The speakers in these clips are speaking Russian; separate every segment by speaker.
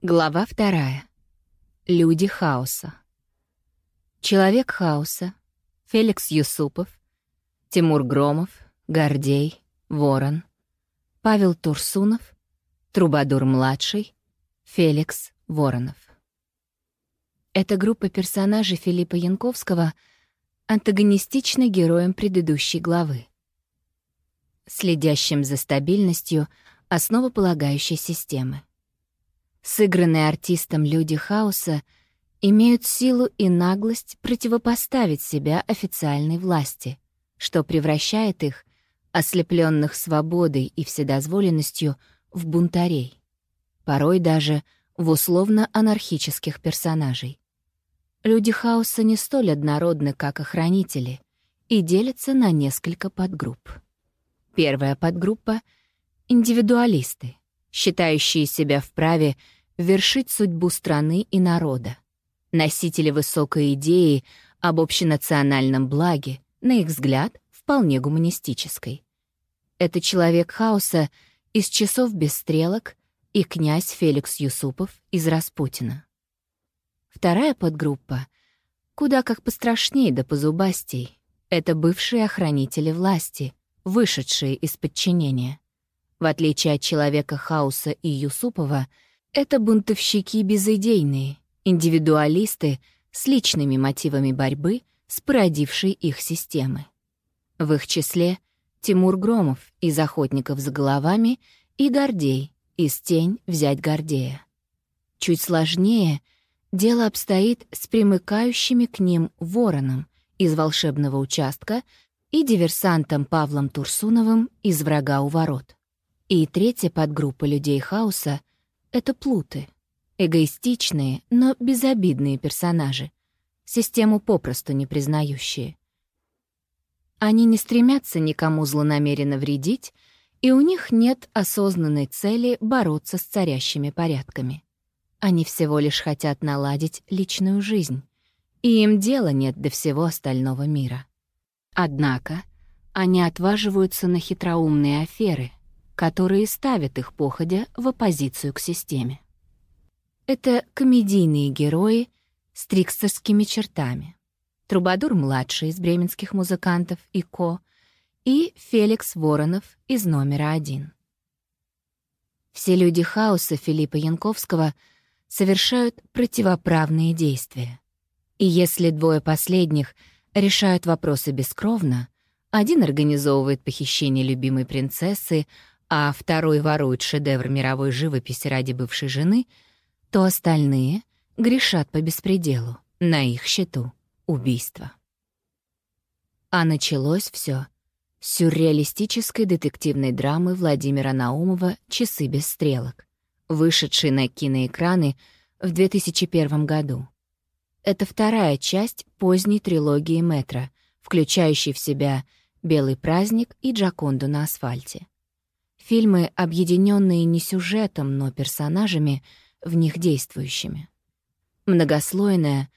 Speaker 1: Глава вторая. Люди хаоса. Человек хаоса. Феликс Юсупов. Тимур Громов. Гордей. Ворон. Павел Турсунов. Трубадур-младший. Феликс Воронов. Эта группа персонажей Филиппа Янковского антагонистична героям предыдущей главы. Следящим за стабильностью основополагающей системы. Сыгранные артистом люди хаоса имеют силу и наглость противопоставить себя официальной власти, что превращает их, ослепленных свободой и вседозволенностью, в бунтарей, порой даже в условно-анархических персонажей. Люди хаоса не столь однородны, как охранители, и делятся на несколько подгрупп. Первая подгруппа — индивидуалисты, считающие себя вправе вершить судьбу страны и народа. Носители высокой идеи об общенациональном благе, на их взгляд, вполне гуманистической. Это человек хаоса из «Часов без стрелок» и князь Феликс Юсупов из «Распутина». Вторая подгруппа, куда как пострашнее да позубастей, это бывшие охранители власти, вышедшие из подчинения. В отличие от человека хаоса и Юсупова, это бунтовщики безыдейные, индивидуалисты с личными мотивами борьбы с породившей их системы. В их числе Тимур Громов из «Охотников за головами» и Гордей из «Тень взять Гордея». Чуть сложнее дело обстоит с примыкающими к ним вороном из «Волшебного участка» и диверсантом Павлом Турсуновым из «Врага у ворот». И третья подгруппа людей хаоса — это плуты. Эгоистичные, но безобидные персонажи, систему попросту не признающие. Они не стремятся никому злонамеренно вредить, и у них нет осознанной цели бороться с царящими порядками. Они всего лишь хотят наладить личную жизнь, и им дела нет до всего остального мира. Однако они отваживаются на хитроумные аферы — которые ставят их походя в оппозицию к системе. Это комедийные герои с трикстерскими чертами. Трубадур-младший из бременских музыкантов и Ко и Феликс Воронов из номера один. Все люди хаоса Филиппа Янковского совершают противоправные действия. И если двое последних решают вопросы бескровно, один организовывает похищение любимой принцессы, а второй ворует шедевр мировой живописи ради бывшей жены, то остальные грешат по беспределу, на их счету убийство. А началось все с сюрреалистической детективной драмы Владимира Наумова «Часы без стрелок», вышедшей на киноэкраны в 2001 году. Это вторая часть поздней трилогии «Метро», включающей в себя «Белый праздник» и «Джаконду на асфальте». Фильмы, объединенные не сюжетом, но персонажами, в них действующими. Многослойное,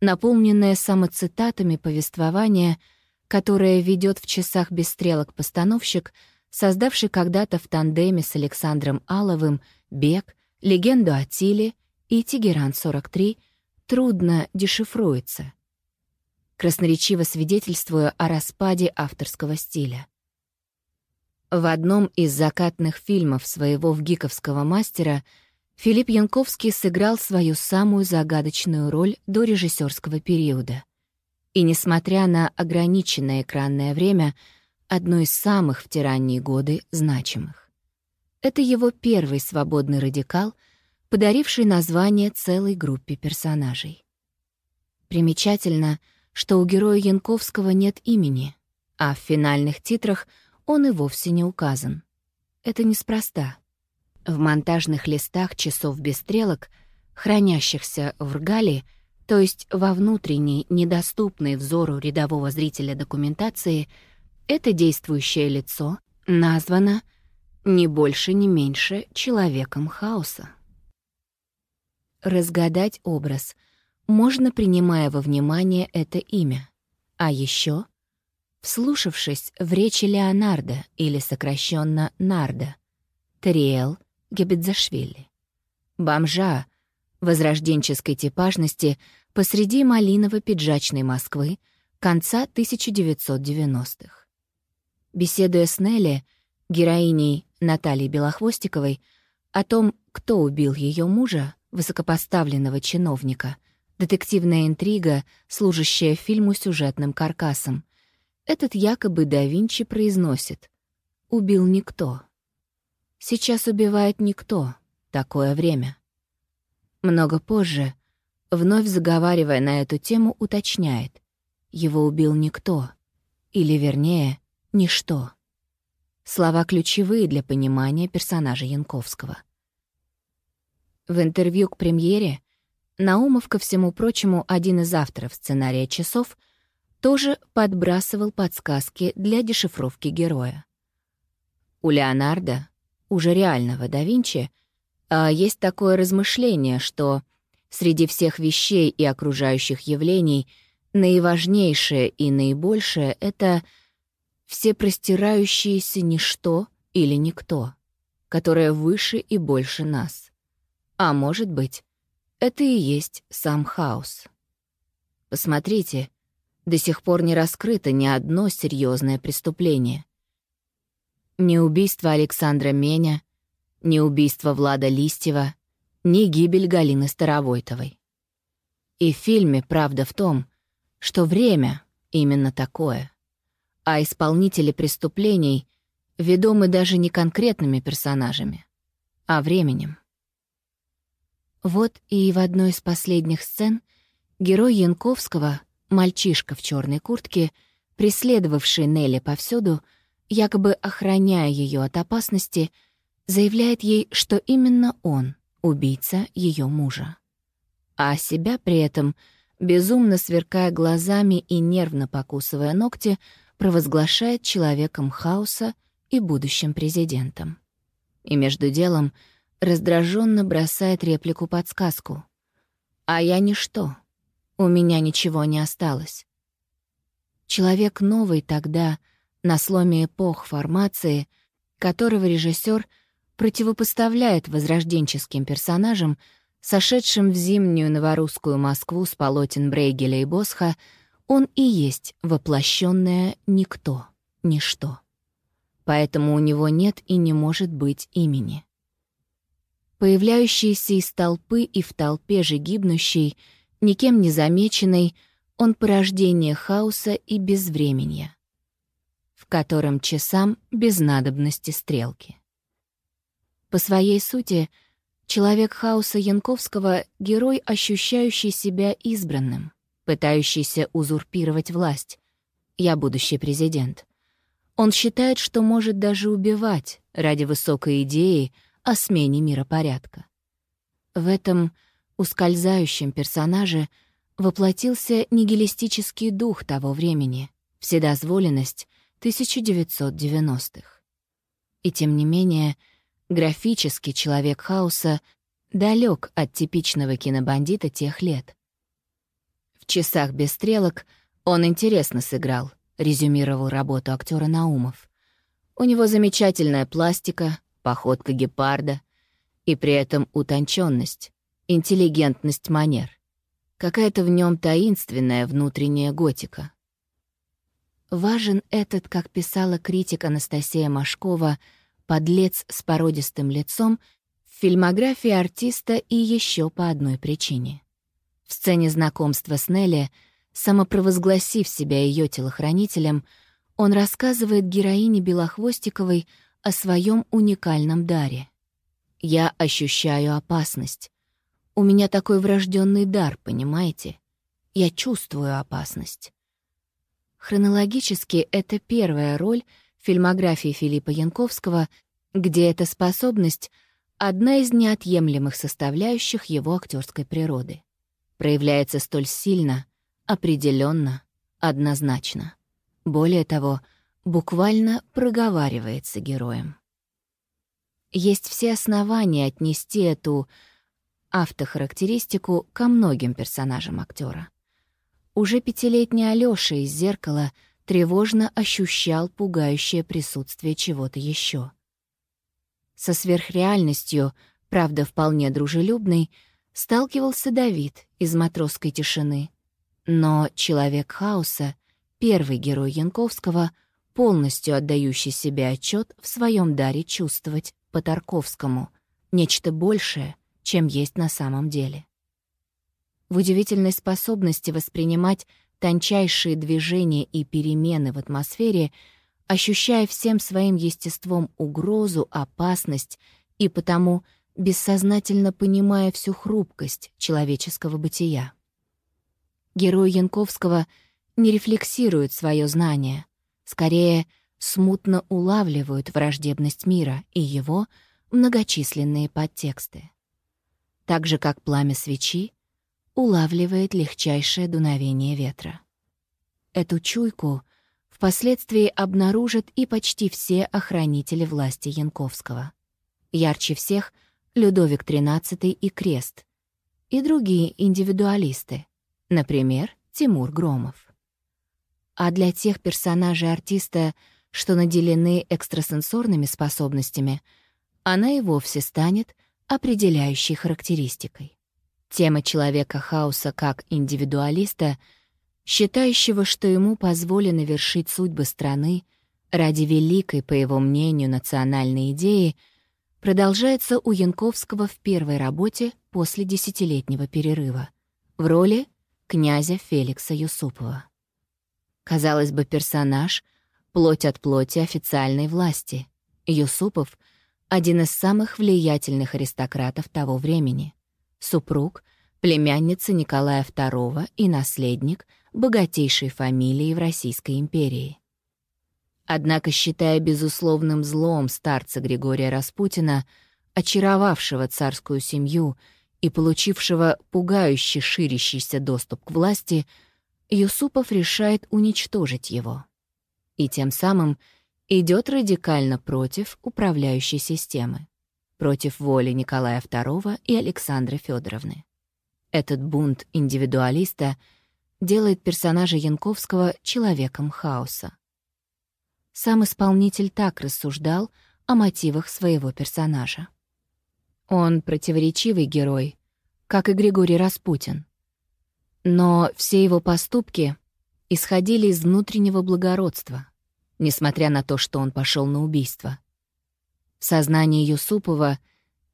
Speaker 1: наполненное самоцитатами повествование, которое ведет в часах без стрелок постановщик, создавший когда-то в тандеме с Александром Аловым «Бег», «Легенду о Тиле» и «Тегеран-43», трудно дешифруется, красноречиво свидетельствуя о распаде авторского стиля. В одном из закатных фильмов своего вгиковского мастера Филипп Янковский сыграл свою самую загадочную роль до режиссерского периода. И, несмотря на ограниченное экранное время, одно из самых в те ранние годы значимых. Это его первый свободный радикал, подаривший название целой группе персонажей. Примечательно, что у героя Янковского нет имени, а в финальных титрах — он и вовсе не указан. Это неспроста. В монтажных листах часов без стрелок, хранящихся в ргале, то есть во внутренней, недоступной взору рядового зрителя документации, это действующее лицо названо не больше, не меньше человеком хаоса. Разгадать образ можно, принимая во внимание это имя, а еще Вслушавшись в речи Леонардо, или сокращенно Нарда, Тариэл Гебедзашвили, бомжа, возрожденческой типажности посреди малиново-пиджачной Москвы конца 1990-х. Беседуя с Нелли, героиней Натальей Белохвостиковой, о том, кто убил ее мужа, высокопоставленного чиновника, детективная интрига, служащая фильму сюжетным каркасом, этот якобы да Винчи произносит «Убил никто». Сейчас убивает никто. Такое время. Много позже, вновь заговаривая на эту тему, уточняет. Его убил никто. Или, вернее, ничто. Слова ключевые для понимания персонажа Янковского. В интервью к премьере Наумов, ко всему прочему, один из авторов сценария «Часов», тоже подбрасывал подсказки для дешифровки героя. У Леонардо, уже реального да Винчи, а есть такое размышление, что среди всех вещей и окружающих явлений наиважнейшее и наибольшее — это всепростирающееся ничто или никто, которое выше и больше нас. А может быть, это и есть сам хаос. Посмотрите, до сих пор не раскрыто ни одно серьезное преступление. Ни убийство Александра Меня, ни убийство Влада Листьева, ни гибель Галины Старовойтовой. И в фильме правда в том, что время именно такое, а исполнители преступлений ведомы даже не конкретными персонажами, а временем. Вот и в одной из последних сцен герой Янковского, мальчишка в черной куртке, преследовавший Нелли повсюду, якобы охраняя ее от опасности, — заявляет ей, что именно он — убийца ее мужа. А себя при этом, безумно сверкая глазами и нервно покусывая ногти, провозглашает человеком хаоса и будущим президентом. И между делом раздраженно бросает реплику-подсказку. «А я ничто. У меня ничего не осталось». Человек новый тогда, на сломе эпох формации, которого режиссер — противопоставляет возрожденческим персонажам, сошедшим в зимнюю новорусскую Москву с полотен Брейгеля и Босха, он и есть воплощенное никто, ничто. Поэтому у него нет и не может быть имени. Появляющийся из толпы и в толпе же гибнущий, никем не замеченный, он порождение хаоса и безвременья, в котором часам без надобности стрелки. По своей сути, человек хаоса Янковского — герой, ощущающий себя избранным, пытающийся узурпировать власть. Я будущий президент. Он считает, что может даже убивать ради высокой идеи о смене миропорядка. В этом ускользающем персонаже воплотился нигилистический дух того времени, вседозволенность 1990-х. И тем не менее — Графический человек хаоса далек от типичного кинобандита тех лет. В «Часах без стрелок» он интересно сыграл, резюмировал работу актера Наумов. У него замечательная пластика, походка гепарда и при этом утонченность, интеллигентность манер. Какая-то в нем таинственная внутренняя готика. Важен этот, как писала критик Анастасия Машкова, подлец с породистым лицом в фильмографии артиста и еще по одной причине. В сцене знакомства с Нелли, самопровозгласив себя ее телохранителем, он рассказывает героине Белохвостиковой о своем уникальном даре. «Я ощущаю опасность. У меня такой врожденный дар, понимаете? Я чувствую опасность». Хронологически это первая роль — фильмографии Филиппа Янковского, где эта способность — одна из неотъемлемых составляющих его актерской природы. Проявляется столь сильно, определенно, однозначно. Более того, буквально проговаривается героем. Есть все основания отнести эту автохарактеристику ко многим персонажам актера. Уже пятилетний Алёша из «Зеркала» — тревожно ощущал пугающее присутствие чего-то еще. Со сверхреальностью, правда вполне дружелюбной, сталкивался Давид из «Матросской тишины». Но «Человек хаоса», первый герой Янковского, полностью отдающий себе отчет в своем даре чувствовать по Тарковскому нечто большее, чем есть на самом деле. В удивительной способности воспринимать тончайшие движения и перемены в атмосфере, ощущая всем своим естеством угрозу, опасность и потому — бессознательно понимая всю хрупкость человеческого бытия. Герой Янковского не рефлексирует свое знание, скорее смутно улавливают враждебность мира и его многочисленные подтексты. Так же, как пламя свечи улавливает легчайшее дуновение ветра. Эту чуйку впоследствии обнаружат и почти все охранители власти Янковского. Ярче всех — Людовик XIII и Крест, и другие индивидуалисты, например, Тимур Громов. А для тех персонажей артиста, что наделены экстрасенсорными способностями, она и вовсе станет определяющей характеристикой. Тема человека хаоса как индивидуалиста, считающего, что ему позволено вершить судьбы страны ради великой, по его мнению, национальной идеи — продолжается у Янковского в первой работе после десятилетнего перерыва в роли князя Феликса Юсупова. Казалось бы, персонаж — плоть от плоти официальной власти. Юсупов — один из самых влиятельных аристократов того времени. Супруг — племянница Николая II и наследник богатейшей фамилии в Российской империи. Однако, считая безусловным злом старца Григория Распутина, очаровавшего царскую семью и получившего пугающе ширящийся доступ к власти, Юсупов решает уничтожить его. И тем самым идет радикально против управляющей системы, против воли Николая II и Александры Федоровны. Этот бунт индивидуалиста делает персонажа Янковского человеком хаоса. Сам исполнитель так рассуждал о мотивах своего персонажа. Он противоречивый герой, как и Григорий Распутин. Но все его поступки исходили из внутреннего благородства, несмотря на то, что он пошел на убийство. В сознании Юсупова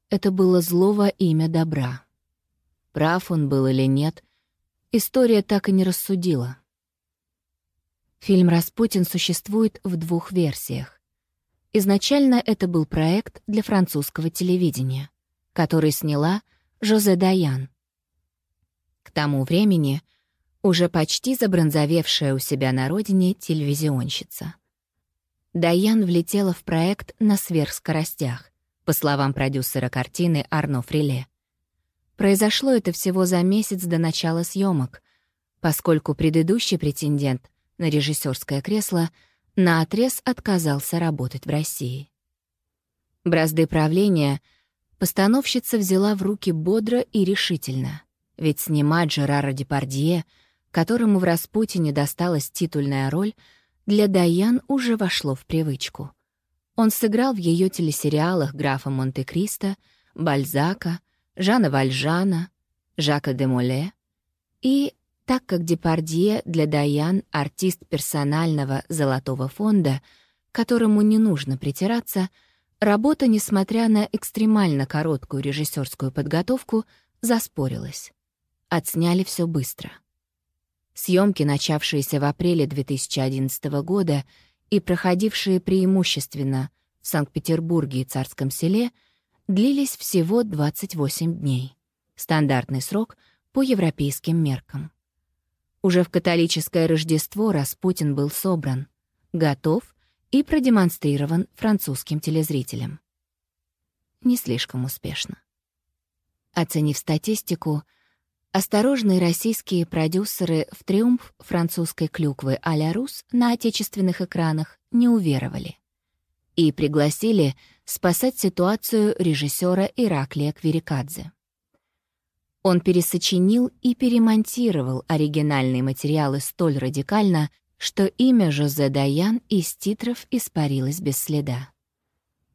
Speaker 1: это было злого имя добра. Прав он был или нет, история так и не рассудила. Фильм «Распутин» существует в двух версиях. Изначально это был проект для французского телевидения, который сняла Жозе Даян. К тому времени уже почти забронзовевшая у себя на родине телевизионщица. Даян влетела в проект на сверхскоростях, по словам продюсера картины Арно Фриле. Произошло это всего за месяц до начала съемок, поскольку предыдущий претендент — на режиссерское кресло, наотрез отказался работать в России. Бразды правления постановщица взяла в руки бодро и решительно, ведь снимать Жерара Депардье, которому в «Распутине» досталась титульная роль, для Даян уже вошло в привычку. Он сыграл в ее телесериалах графа Монте-Кристо, Бальзака, Жана Вальжана, Жака де Моле и так как Депардье для Даян — артист персонального золотого фонда, которому не нужно притираться, работа, несмотря на экстремально короткую режиссерскую подготовку, заспорилась. Отсняли все быстро. Съемки, начавшиеся в апреле 2011 года и проходившие преимущественно в Санкт-Петербурге и Царском селе, длились всего 28 дней. Стандартный срок по европейским меркам. Уже в католическое Рождество Распутин был собран, готов и продемонстрирован французским телезрителям. Не слишком успешно. Оценив статистику, осторожные российские продюсеры в триумф французской клюквы а-ля Рус на отечественных экранах не уверовали и пригласили спасать ситуацию режиссера Ираклия Кверикадзе. Он пересочинил и перемонтировал оригинальные материалы столь радикально, что имя Жозе Даян из титров испарилось без следа.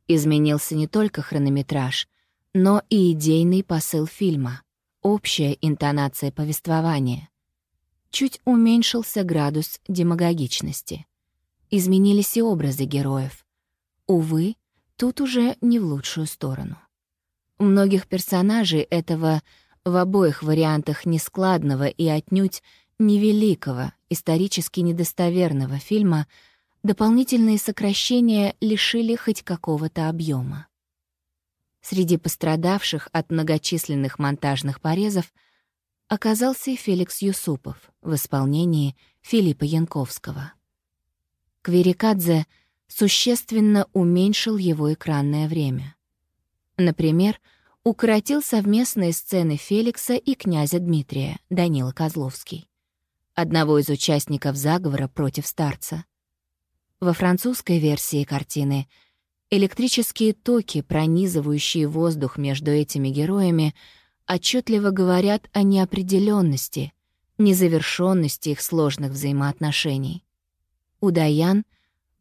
Speaker 1: Изменился не только хронометраж, но и идейный посыл фильма. Общая интонация повествования. Чуть уменьшился градус демагогичности. Изменились и образы героев. Увы, тут уже не в лучшую сторону. Многих персонажей этого в обоих вариантах нескладного и отнюдь невеликого, исторически недостоверного фильма дополнительные сокращения лишили хоть какого-то объема. Среди пострадавших от многочисленных монтажных порезов оказался и Феликс Юсупов в исполнении Филиппа Янковского. Кверикадзе существенно уменьшил его экранное время. Например, укоротил совместные сцены Феликса и князя Дмитрия, Данила Козловский, одного из участников заговора против старца. Во французской версии картины — Электрические токи, пронизывающие воздух между этими героями, отчетливо говорят о неопределенности, незавершенности их сложных взаимоотношений. У Даян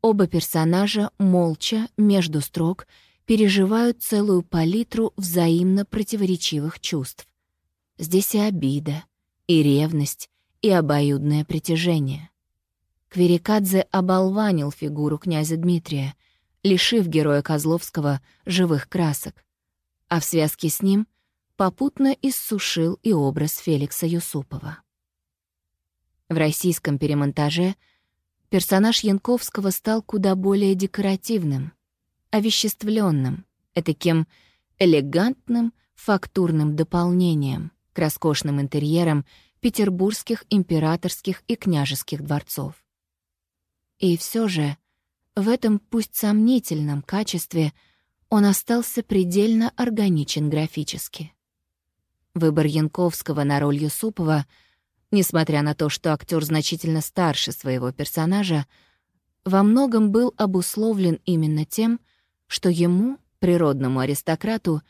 Speaker 1: оба персонажа молча, между строк, переживают целую палитру взаимно противоречивых чувств. Здесь и обида, и ревность, и обоюдное притяжение. Кверикадзе оболванил фигуру князя Дмитрия — лишив героя Козловского живых красок, а в связке с ним попутно иссушил и образ Феликса Юсупова. В российском перемонтаже персонаж Янковского стал куда более декоративным, овеществленным, этаким элегантным фактурным дополнением к роскошным интерьерам петербургских императорских и княжеских дворцов. И все же в этом пусть сомнительном качестве он остался предельно органичен графически. Выбор Янковского на роль Юсупова, несмотря на то, что актер значительно старше своего персонажа, во многом был обусловлен именно тем, что ему, природному аристократу,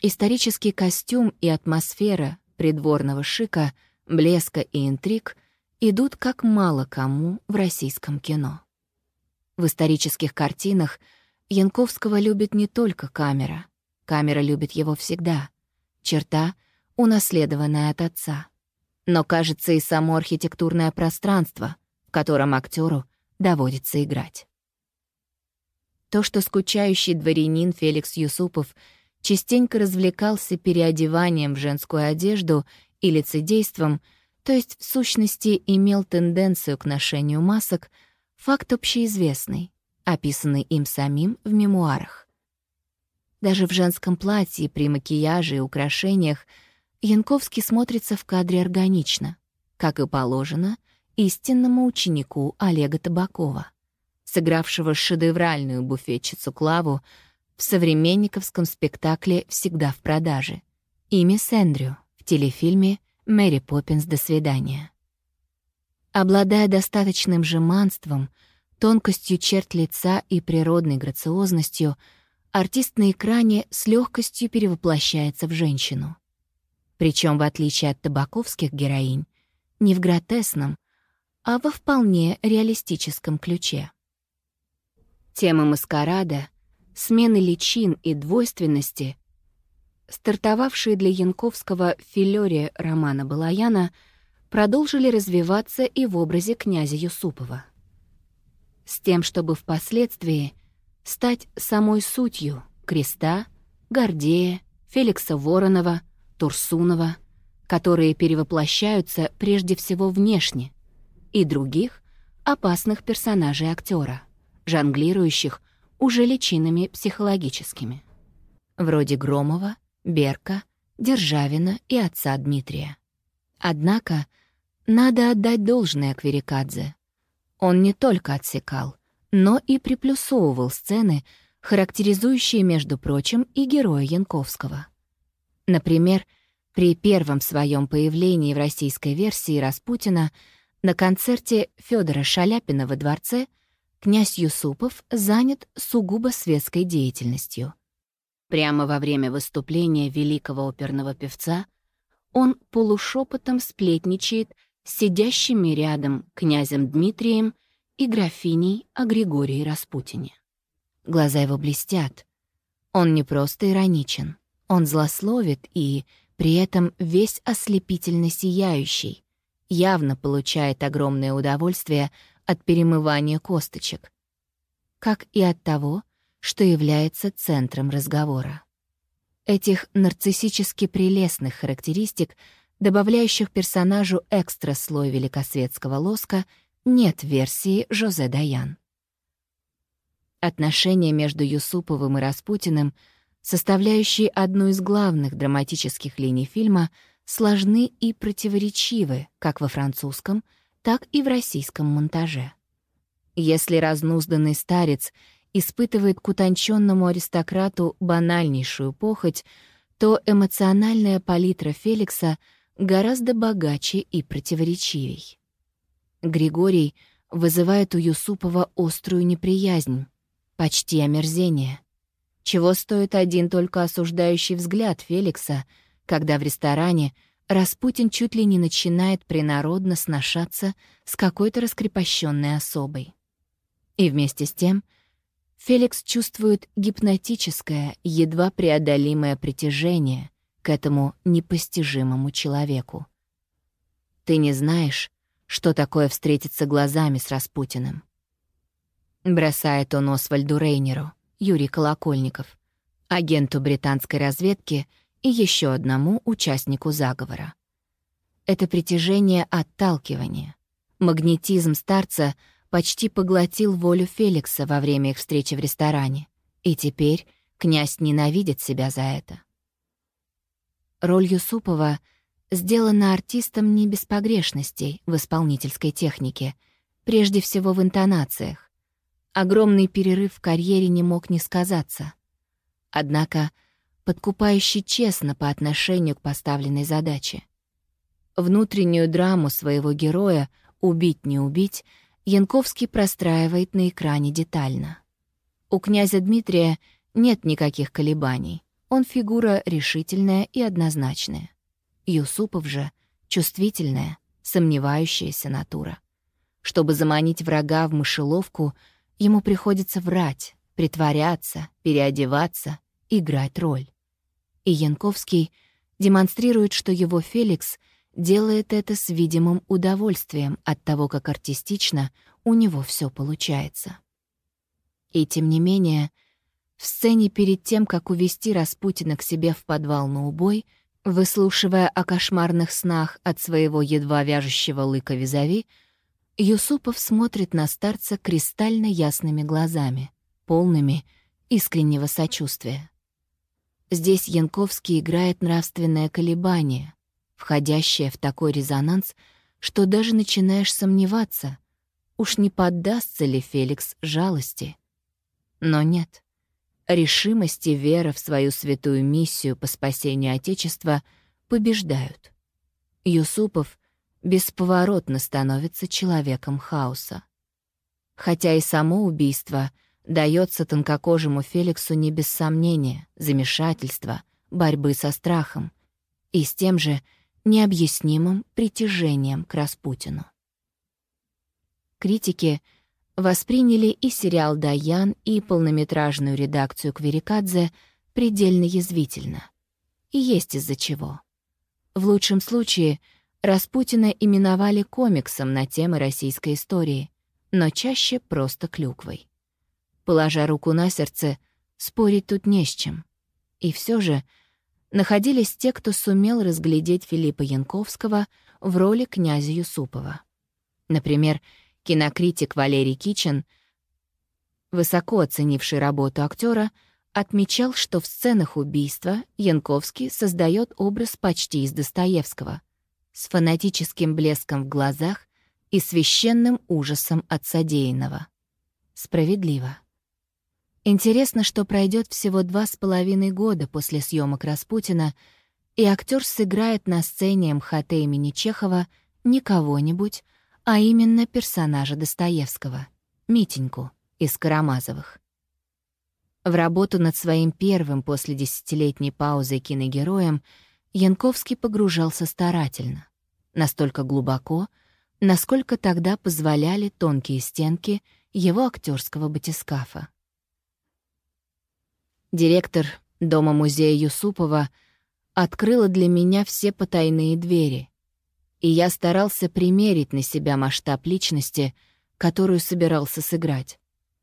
Speaker 1: исторический костюм и атмосфера придворного шика, блеска и интриг идут как мало кому в российском кино. В исторических картинах Янковского любит не только камера. Камера любит его всегда. Черта, унаследованная от отца. Но, кажется, и само архитектурное пространство, в котором актеру доводится играть. То, что скучающий дворянин Феликс Юсупов частенько развлекался переодеванием в женскую одежду и лицедейством, то есть, в сущности, имел тенденцию к ношению масок — Факт общеизвестный, описанный им самим в мемуарах. Даже в женском платье, при макияже и украшениях Янковский смотрится в кадре органично, как и положено истинному ученику Олега Табакова, сыгравшего шедевральную буфетчицу Клаву в современниковском спектакле «Всегда в продаже» и мисс Эндрю в телефильме «Мэри Поппинс. До свидания». Обладая достаточным жеманством, тонкостью черт лица и природной грациозностью, артист на экране с легкостью перевоплощается в женщину. Причем, в отличие от табаковских героинь, не в гротесном, а во вполне реалистическом ключе. Тема маскарада, смены личин и двойственности, стартовавшие для Янковского в романа Балаяна — продолжили развиваться и в образе князя Юсупова. С тем, чтобы впоследствии стать самой сутью Креста, Гордея, Феликса Воронова, Турсунова, которые перевоплощаются прежде всего внешне, и других опасных персонажей актера, жонглирующих уже личинами психологическими. Вроде Громова, Берка, Державина и отца Дмитрия. Однако надо отдать должное Кверикадзе. Он не только отсекал, но и приплюсовывал сцены, характеризующие, между прочим, и героя Янковского. Например, при первом своем появлении в российской версии Распутина на концерте Федора Шаляпина во дворце князь Юсупов занят сугубо светской деятельностью. Прямо во время выступления великого оперного певца он полушепотом сплетничает сидящими рядом князем Дмитрием и графиней о Григории Распутине. Глаза его блестят. Он не просто ироничен, он злословит и, при этом весь ослепительно сияющий, явно получает огромное удовольствие от перемывания косточек, как и от того, что является центром разговора. Этих нарциссически прелестных характеристик, добавляющих персонажу экстра слой великосветского лоска, нет версии Жозе Даян. Отношения между Юсуповым и Распутиным, составляющие одну из главных драматических линий фильма, сложны и противоречивы как во французском, так и в российском монтаже. Если разнузданный старец испытывает к утонченному аристократу банальнейшую похоть, то эмоциональная палитра Феликса гораздо богаче и противоречивей. Григорий вызывает у Юсупова острую неприязнь, почти омерзение. Чего стоит один только осуждающий взгляд Феликса, когда в ресторане Распутин чуть ли не начинает принародно сношаться с какой-то раскрепощенной особой. И вместе с тем Феликс чувствует гипнотическое, едва преодолимое притяжение к этому непостижимому человеку. Ты не знаешь, что такое встретиться глазами с Распутиным. Бросает он Освальду Рейнеру, Юрий Колокольников, агенту британской разведки и еще одному участнику заговора. Это притяжение отталкивания, магнетизм старца — почти поглотил волю Феликса во время их встречи в ресторане, и теперь князь ненавидит себя за это. Роль Юсупова сделана артистом не без погрешностей в исполнительской технике, прежде всего в интонациях. Огромный перерыв в карьере не мог не сказаться. Однако подкупающе честно по отношению к поставленной задаче. Внутреннюю драму своего героя «убить не убить» Янковский простраивает на экране детально. У князя Дмитрия нет никаких колебаний. Он фигура решительная и однозначная. Юсупов же — чувствительная, сомневающаяся натура. Чтобы заманить врага в мышеловку, ему приходится врать, притворяться, переодеваться, играть роль. И Янковский демонстрирует, что его Феликс — делает это с видимым удовольствием от того, как артистично у него все получается. И тем не менее, в сцене перед тем, как увести Распутина к себе в подвал на убой, выслушивая о кошмарных снах от своего едва вяжущего лыка визави, Юсупов смотрит на старца кристально ясными глазами, полными искреннего сочувствия. Здесь Янковский играет нравственное колебание, входящая в такой резонанс, что даже начинаешь сомневаться, уж не поддастся ли Феликс жалости. Но нет. Решимость и вера в свою святую миссию по спасению Отечества побеждают. Юсупов бесповоротно становится человеком хаоса. Хотя и само убийство дается тонкокожему Феликсу не без сомнения, замешательства, борьбы со страхом, и с тем же — необъяснимым притяжением к Распутину. Критики восприняли и сериал «Даян», и полнометражную редакцию Кверикадзе предельно язвительно. И есть из-за чего. В лучшем случае Распутина именовали комиксом на темы российской истории, но чаще просто клюквой. Положа руку на сердце, спорить тут не с чем. И все же — находились те, кто сумел разглядеть Филиппа Янковского в роли князя Юсупова. Например, кинокритик Валерий Кичен, высоко оценивший работу актера, отмечал, что в сценах убийства Янковский создает образ почти из Достоевского, с фанатическим блеском в глазах и священным ужасом от содеянного. Справедливо. Интересно, что пройдет всего два с половиной года после съемок Распутина, и актер сыграет на сцене МХТ имени Чехова не кого-нибудь, а именно персонажа Достоевского, Митеньку из Карамазовых. В работу над своим первым после десятилетней паузы киногероем Янковский погружался старательно, настолько глубоко, насколько тогда позволяли тонкие стенки его актерского батискафа. Директор Дома-музея Юсупова открыла для меня все потайные двери, и я старался примерить на себя масштаб личности, которую собирался сыграть,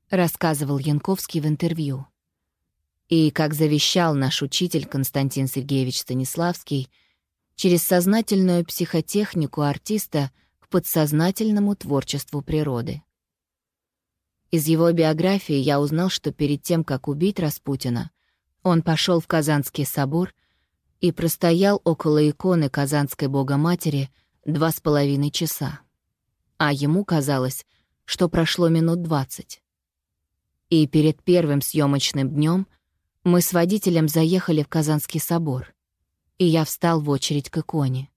Speaker 1: рассказывал Янковский в интервью. И, как завещал наш учитель Константин Сергеевич Станиславский, через сознательную психотехнику артиста к подсознательному творчеству природы. Из его биографии я узнал, что перед тем, как убить Распутина, он пошел в Казанский собор и простоял около иконы Казанской Богоматери два с половиной часа. А ему казалось, что прошло минут двадцать. И перед первым съемочным днем мы с водителем заехали в Казанский собор, и я встал в очередь к иконе.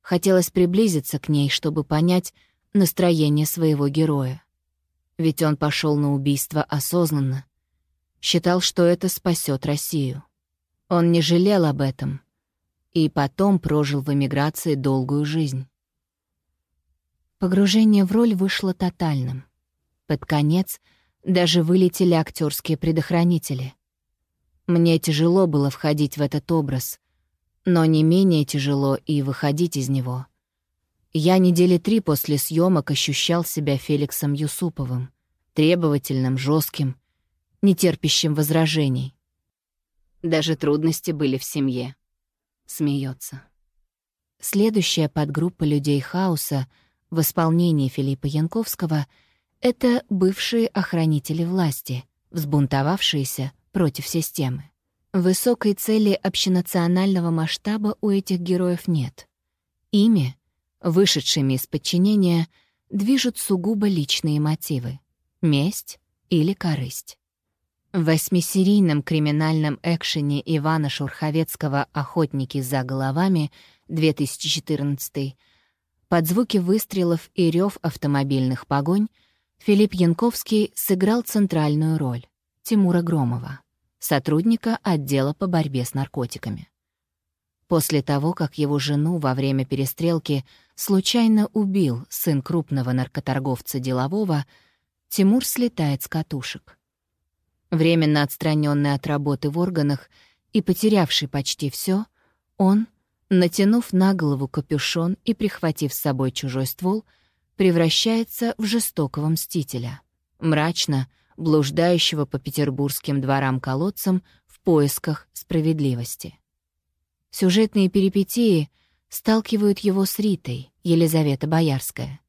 Speaker 1: Хотелось приблизиться к ней, чтобы понять настроение своего героя. Ведь он пошел на убийство осознанно. Считал, что это спасет Россию. Он не жалел об этом. И потом прожил в эмиграции долгую жизнь. Погружение в роль вышло тотальным. Под конец даже вылетели актерские предохранители. Мне тяжело было входить в этот образ, но не менее тяжело и выходить из него — я недели три после съемок ощущал себя Феликсом Юсуповым, требовательным, жестким, нетерпящим возражений. Даже трудности были в семье. Смеется. Следующая подгруппа людей хаоса в исполнении Филиппа Янковского — это бывшие охранители власти, взбунтовавшиеся против системы. Высокой цели общенационального масштаба у этих героев нет. Ими вышедшими из подчинения, движут сугубо личные мотивы — месть или корысть. В восьмисерийном криминальном экшене Ивана Шурховецкого «Охотники за головами» 2014 под звуки выстрелов и рев автомобильных погонь Филипп Янковский сыграл центральную роль — Тимура Громова, сотрудника отдела по борьбе с наркотиками. После того, как его жену во время перестрелки случайно убил сын крупного наркоторговца делового, Тимур слетает с катушек. Временно отстраненный от работы в органах и потерявший почти все, он, натянув на голову капюшон и прихватив с собой чужой ствол, превращается в жестокого мстителя, мрачно блуждающего по петербургским дворам-колодцам в поисках справедливости. Сюжетные перипетии сталкивают его с Ритой, Елизавета Боярская,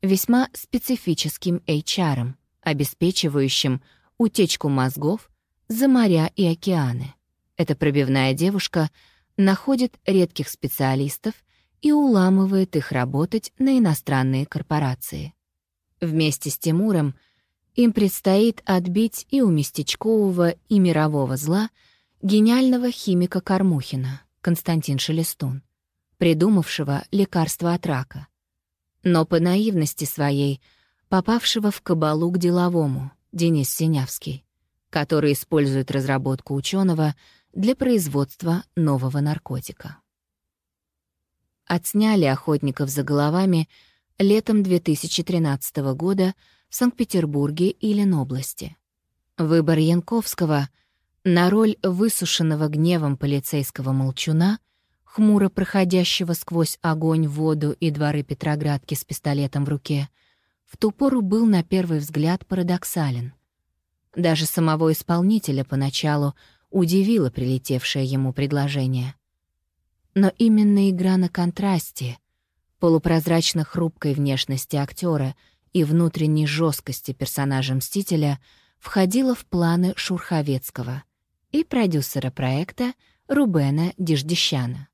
Speaker 1: весьма специфическим HR, обеспечивающим утечку мозгов за моря и океаны. Эта пробивная девушка находит редких специалистов и уламывает их работать на иностранные корпорации. Вместе с Тимуром им предстоит отбить и у местечкового, и мирового зла гениального химика Кормухина — Константин Шелестун, придумавшего лекарство от рака, но по наивности своей попавшего в кабалу к деловому, Денис Синявский, который использует разработку ученого для производства нового наркотика. Отсняли охотников за головами летом 2013 года в Санкт-Петербурге и Ленобласти. Выбор Янковского — на роль высушенного гневом полицейского молчуна, хмуро проходящего сквозь огонь, воду и дворы Петроградки с пистолетом в руке, в ту пору был на первый взгляд парадоксален. Даже самого исполнителя поначалу удивило прилетевшее ему предложение. Но именно игра на контрасте, полупрозрачно-хрупкой внешности актера и внутренней жесткости персонажа Мстителя входила в планы Шурховецкого — и продюсера проекта Рубена Диждещана.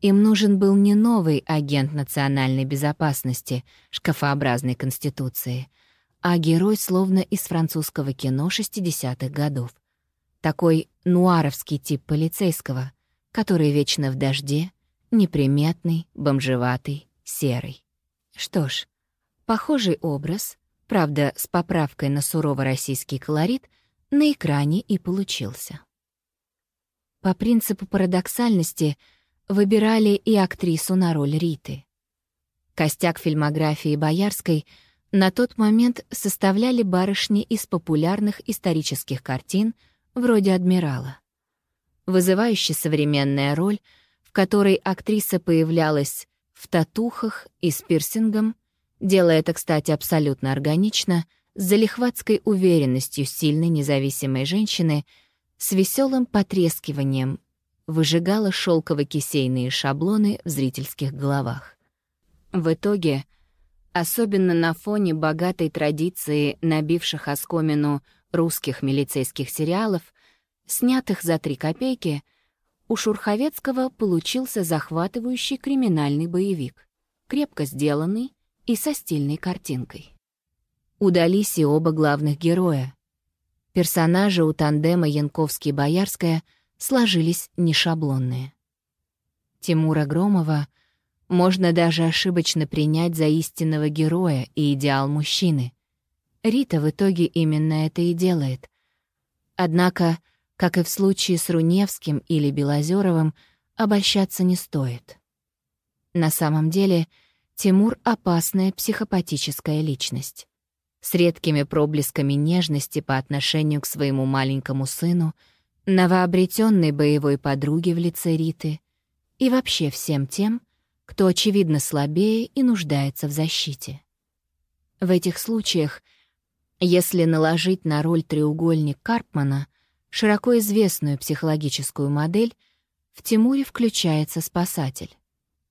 Speaker 1: Им нужен был не новый агент национальной безопасности шкафообразной конституции, а герой словно из французского кино 60-х годов. Такой нуаровский тип полицейского, который вечно в дожде, неприметный, бомжеватый, серый. Что ж, похожий образ, правда, с поправкой на сурово российский колорит — на экране и получился. По принципу парадоксальности выбирали и актрису на роль Риты. Костяк фильмографии Боярской на тот момент составляли барышни из популярных исторических картин вроде «Адмирала». Вызывающе современная роль, в которой актриса появлялась в татухах и с пирсингом, делая это, кстати, абсолютно органично, с залихватской уверенностью сильной независимой женщины, с веселым потрескиванием, выжигала шелково-кисейные шаблоны в зрительских головах. В итоге, особенно на фоне богатой традиции набивших оскомину русских милицейских сериалов, снятых за три копейки, у Шурховецкого получился захватывающий криминальный боевик, крепко сделанный и со стильной картинкой. Удались и оба главных героя. Персонажи у тандема Янковский-Боярская — сложились нешаблонные. Тимура Громова можно даже ошибочно принять за истинного героя и идеал мужчины. Рита в итоге именно это и делает. Однако, как и в случае с Руневским или Белозеровым, обольщаться не стоит. На самом деле, Тимур — опасная психопатическая личность. С редкими проблесками нежности по отношению к своему маленькому сыну — новообретенной боевой подруге в лице Риты и вообще всем тем, кто, очевидно, слабее и нуждается в защите. В этих случаях, если наложить на роль треугольник Карпмана широко известную психологическую модель, в Тимуре включается спасатель.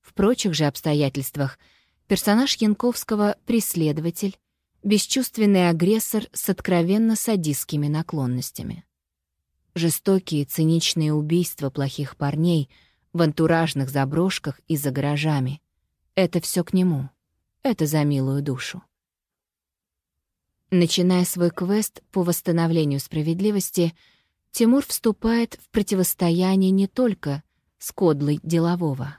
Speaker 1: В прочих же обстоятельствах персонаж Янковского — преследователь, бесчувственный агрессор с откровенно садистскими наклонностями жестокие циничные убийства плохих парней в антуражных заброшках и за гаражами. Это все к нему. Это за милую душу. Начиная свой квест по восстановлению справедливости, Тимур вступает в противостояние не только с кодлой делового,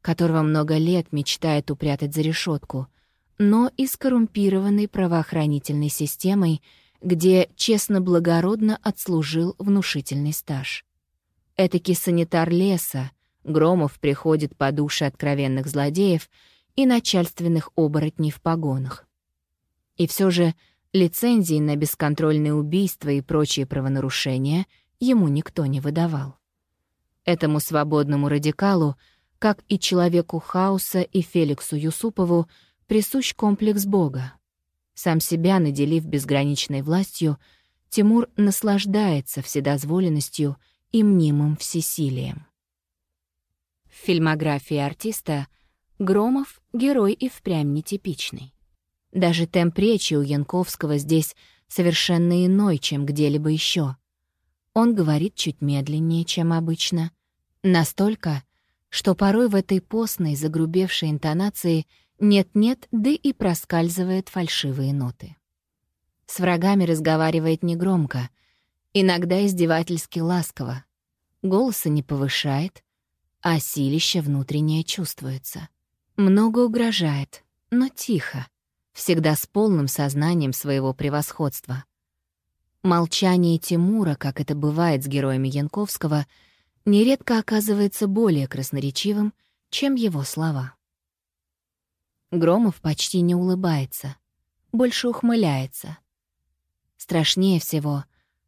Speaker 1: которого много лет мечтает упрятать за решетку, но и с коррумпированной правоохранительной системой — где честно-благородно отслужил внушительный стаж. Этакий санитар леса, Громов приходит по душе откровенных злодеев и начальственных оборотней в погонах. И все же лицензии на бесконтрольные убийства и прочие правонарушения ему никто не выдавал. Этому свободному радикалу, как и человеку хаоса и Феликсу Юсупову, присущ комплекс Бога. Сам себя наделив безграничной властью, Тимур наслаждается вседозволенностью и мнимым всесилием. В фильмографии артиста Громов — герой и впрямь нетипичный. Даже темп речи у Янковского здесь совершенно иной, чем где-либо еще. Он говорит чуть медленнее, чем обычно. Настолько, что порой в этой постной, загрубевшей интонации — нет-нет, да и проскальзывает фальшивые ноты. С врагами разговаривает негромко, иногда издевательски ласково. Голоса не повышает, а силище внутреннее чувствуется. Много угрожает, но тихо, всегда с полным сознанием своего превосходства. Молчание Тимура, как это бывает с героями Янковского, нередко оказывается более красноречивым, чем его слова. Громов почти не улыбается, больше ухмыляется. Страшнее всего,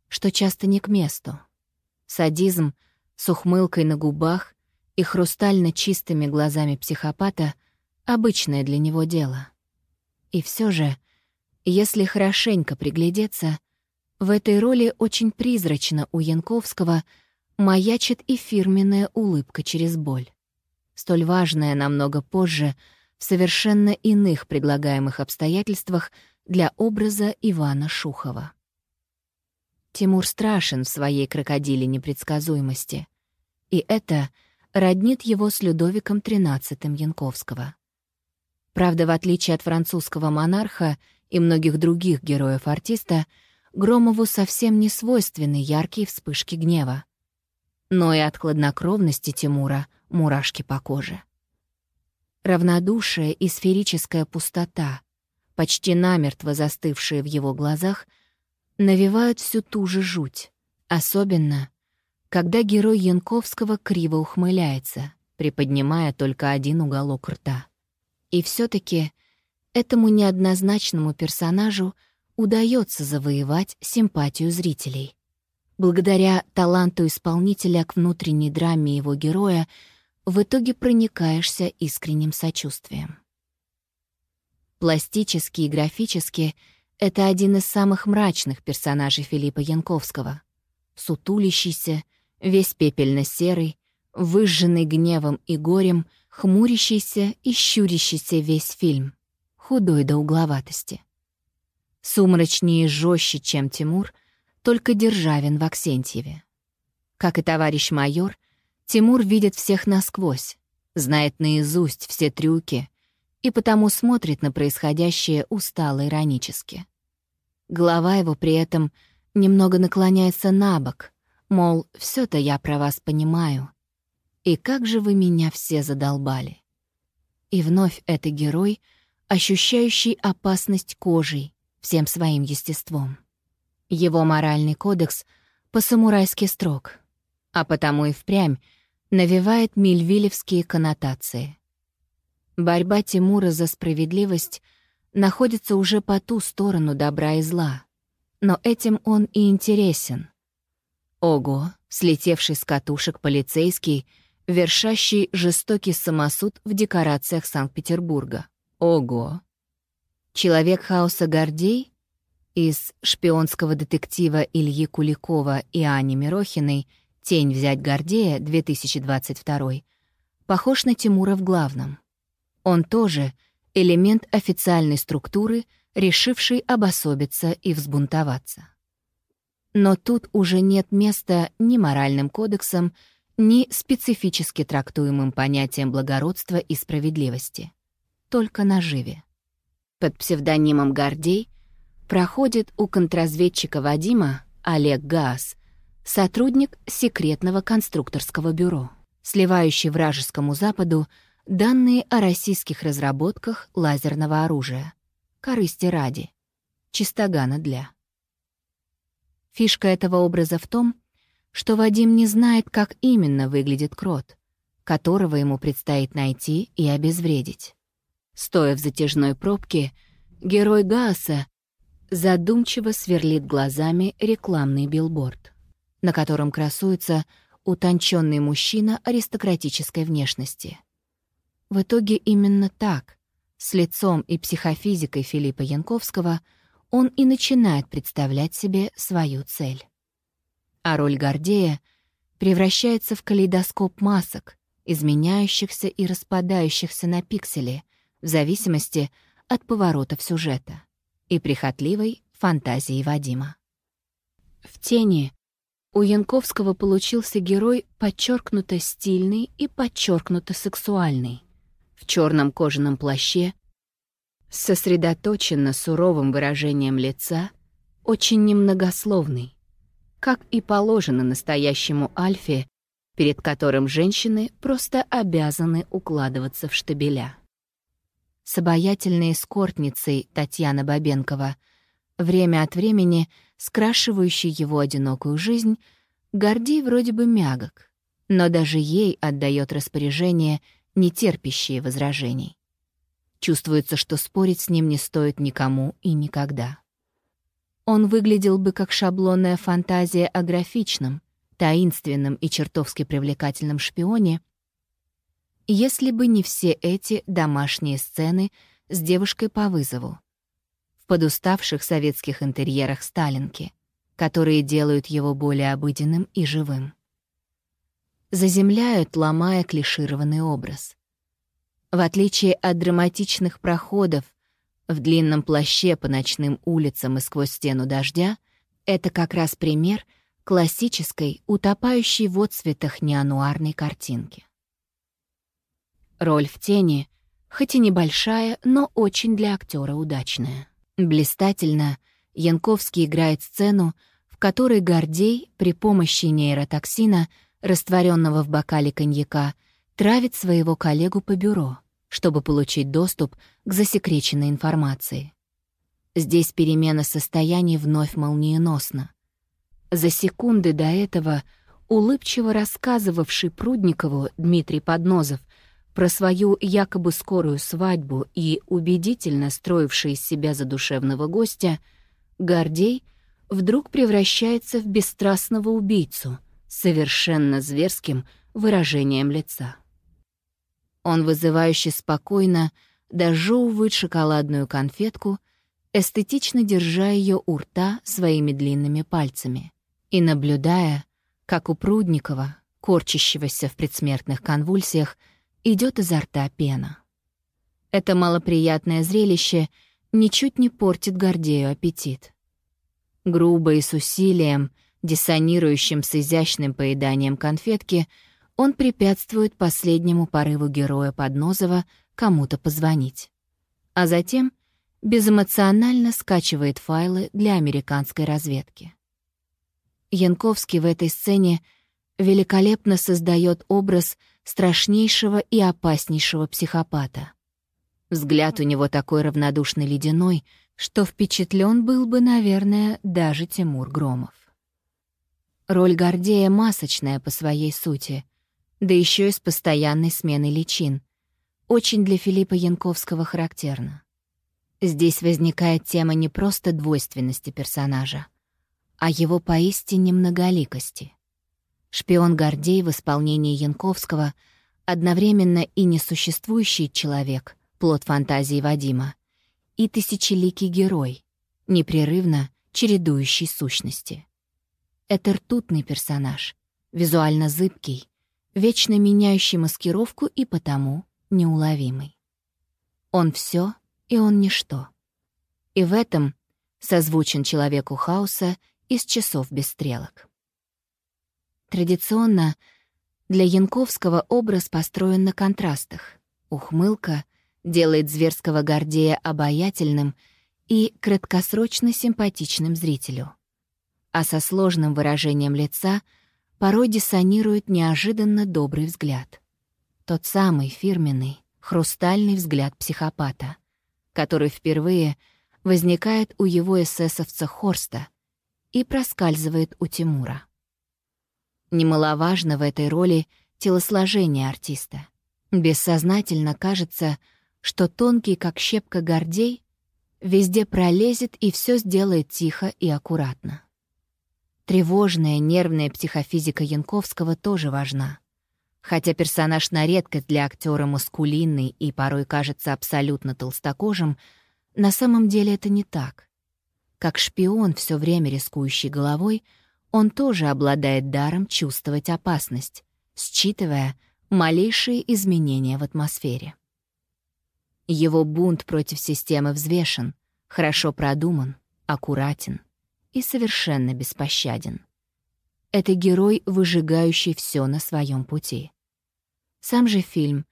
Speaker 1: что часто не к месту. Садизм с ухмылкой на губах и хрустально чистыми глазами психопата — обычное для него дело. И все же, если хорошенько приглядеться, в этой роли очень призрачно у Янковского маячит и фирменная улыбка через боль. Столь важная намного позже — в совершенно иных предлагаемых обстоятельствах для образа Ивана Шухова. Тимур страшен в своей крокодиле непредсказуемости, и это роднит его с Людовиком XIII Янковского. Правда, в отличие от французского монарха и многих других героев артиста, Громову совсем не свойственны яркие вспышки гнева. Но и от хладнокровности Тимура мурашки по коже. Равнодушие и сферическая пустота, почти намертво застывшие в его глазах, навевают всю ту же жуть, особенно, когда герой Янковского криво ухмыляется, приподнимая только один уголок рта. И все таки этому неоднозначному персонажу удается завоевать симпатию зрителей. благодаря таланту исполнителя к внутренней драме его героя, в итоге проникаешься искренним сочувствием. Пластически и графически это один из самых мрачных персонажей Филиппа Янковского. Сутулящийся, весь пепельно-серый, выжженный гневом и горем, хмурящийся и щурящийся весь фильм, худой до угловатости. Сумрачнее и жестче, чем Тимур, только Державин в Аксентьеве. Как и товарищ майор, Тимур видит всех насквозь, знает наизусть все трюки и потому смотрит на происходящее устало иронически. Голова его при этом немного наклоняется на бок, мол, все то я про вас понимаю, и как же вы меня все задолбали. И вновь это герой, ощущающий опасность кожей, всем своим естеством. Его моральный кодекс по-самурайски строг, а потому и впрямь навевает мильвилевские коннотации. Борьба Тимура за справедливость находится уже по ту сторону добра и зла, но этим он и интересен. Ого, слетевший с катушек полицейский — вершащий жестокий самосуд в декорациях Санкт-Петербурга. Ого! Человек хаоса Гордей из шпионского детектива Ильи Куликова и Ани Мирохиной «Тень взять Гордея» 2022 похож на Тимура в главном. Он тоже элемент официальной структуры, решивший обособиться и взбунтоваться. Но тут уже нет места ни моральным кодексам, ни специфически трактуемым понятием благородства и справедливости. Только наживе. Под псевдонимом Гордей проходит у контрразведчика Вадима Олег Гаас, сотрудник секретного конструкторского бюро, сливающий вражескому Западу данные о российских разработках лазерного оружия. Корысти ради. Чистогана для. Фишка этого образа в том, что Вадим не знает, как именно выглядит крот, которого ему предстоит найти и обезвредить. Стоя в затяжной пробке, герой Гааса задумчиво сверлит глазами рекламный билборд, на котором красуется утонченный мужчина аристократической внешности. В итоге именно так, с лицом и психофизикой Филиппа Янковского, он и начинает представлять себе свою цель а роль Гордея превращается в калейдоскоп масок, изменяющихся и распадающихся на пиксели в зависимости от поворотов сюжета и прихотливой фантазии Вадима. В «Тени» у Янковского получился герой подчеркнуто стильный и подчеркнуто сексуальный, в черном кожаном плаще, сосредоточенно суровым выражением лица, очень немногословный, как и положено настоящему альфе, перед которым женщины просто обязаны укладываться в штабеля. С обаятельной эскортницей Татьяна Бабенкова, время от времени скрашивающей его одинокую жизнь, Гордей вроде бы мягок, но даже ей отдает распоряжение, не терпящие возражений. Чувствуется, что спорить с ним не стоит никому и никогда он выглядел бы как шаблонная фантазия о графичном, таинственном и чертовски привлекательном шпионе, если бы не все эти домашние сцены с девушкой по вызову подуставших советских интерьерах Сталинки, которые делают его более обыденным и живым. Заземляют, ломая клишированный образ. В отличие от драматичных проходов в длинном плаще по ночным улицам и сквозь стену дождя — это как раз пример классической, утопающей в отцветах неануарной картинки. Роль в тени, хоть и небольшая, но очень для актера удачная. Блистательно Янковский играет сцену, в которой Гордей при помощи нейротоксина, растворенного в бокале коньяка, травит своего коллегу по бюро — чтобы получить доступ к засекреченной информации. Здесь перемена состояний вновь молниеносна. За секунды до этого улыбчиво рассказывавший Прудникову Дмитрий Поднозов про свою якобы скорую свадьбу и убедительно строивший из себя задушевного гостя, Гордей вдруг превращается в бесстрастного убийцу совершенно зверским выражением лица. Он вызывающе спокойно дожевывает шоколадную конфетку, эстетично держа ее у рта своими длинными пальцами и наблюдая, как у Прудникова, корчащегося в предсмертных конвульсиях, идет изо рта пена. Это малоприятное зрелище ничуть не портит Гордею аппетит. Грубо и с усилием, диссонирующим с изящным поеданием конфетки, он препятствует последнему порыву героя Поднозова кому-то позвонить. А затем безэмоционально скачивает файлы для американской разведки. Янковский в этой сцене великолепно создает образ страшнейшего и опаснейшего психопата. Взгляд у него такой равнодушный ледяной, что впечатлен был бы, наверное, даже Тимур Громов. Роль Гордея масочная по своей сути, да еще и с постоянной сменой личин. Очень для Филиппа Янковского характерно. Здесь возникает тема не просто двойственности персонажа, а его поистине многоликости. Шпион Гордей в исполнении Янковского одновременно и несуществующий человек, плод фантазии Вадима, и тысячеликий герой, непрерывно чередующий сущности. Это ртутный персонаж, визуально зыбкий, вечно меняющий маскировку и потому неуловимый. Он все и он ничто. И в этом созвучен человеку хаоса из часов без стрелок. Традиционно для Янковского образ построен на контрастах. Ухмылка делает зверского Гордея обаятельным и краткосрочно симпатичным зрителю. А со сложным выражением лица порой диссонирует неожиданно добрый взгляд. Тот самый фирменный, хрустальный взгляд психопата, который впервые возникает у его эсэсовца Хорста и проскальзывает у Тимура. Немаловажно в этой роли телосложение артиста. Бессознательно кажется, что тонкий, как щепка Гордей, везде пролезет и все сделает тихо и аккуратно. Тревожная, нервная психофизика Янковского тоже важна. Хотя персонаж на редкость для актера маскулинный и порой кажется абсолютно толстокожим, на самом деле это не так. Как шпион, все время рискующий головой, он тоже обладает даром чувствовать опасность, считывая малейшие изменения в атмосфере. Его бунт против системы взвешен, хорошо продуман, аккуратен и совершенно беспощаден. Это герой, выжигающий все на своем пути. Сам же фильм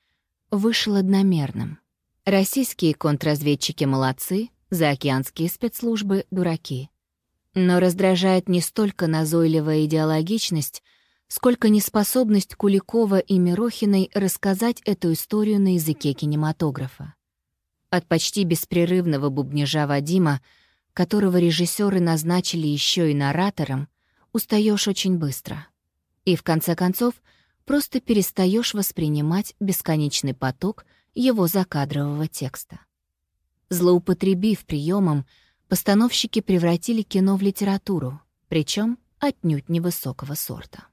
Speaker 1: вышел одномерным. Российские контрразведчики молодцы, заокеанские спецслужбы — дураки. Но раздражает не столько назойливая идеологичность, сколько неспособность Куликова и Мирохиной рассказать эту историю на языке кинематографа. От почти беспрерывного бубнежа Вадима, которого режиссеры назначили еще и наратором, устаешь очень быстро. И в конце концов просто перестаешь воспринимать бесконечный поток его закадрового текста. Злоупотребив приемом, постановщики превратили кино в литературу, причем отнюдь невысокого сорта.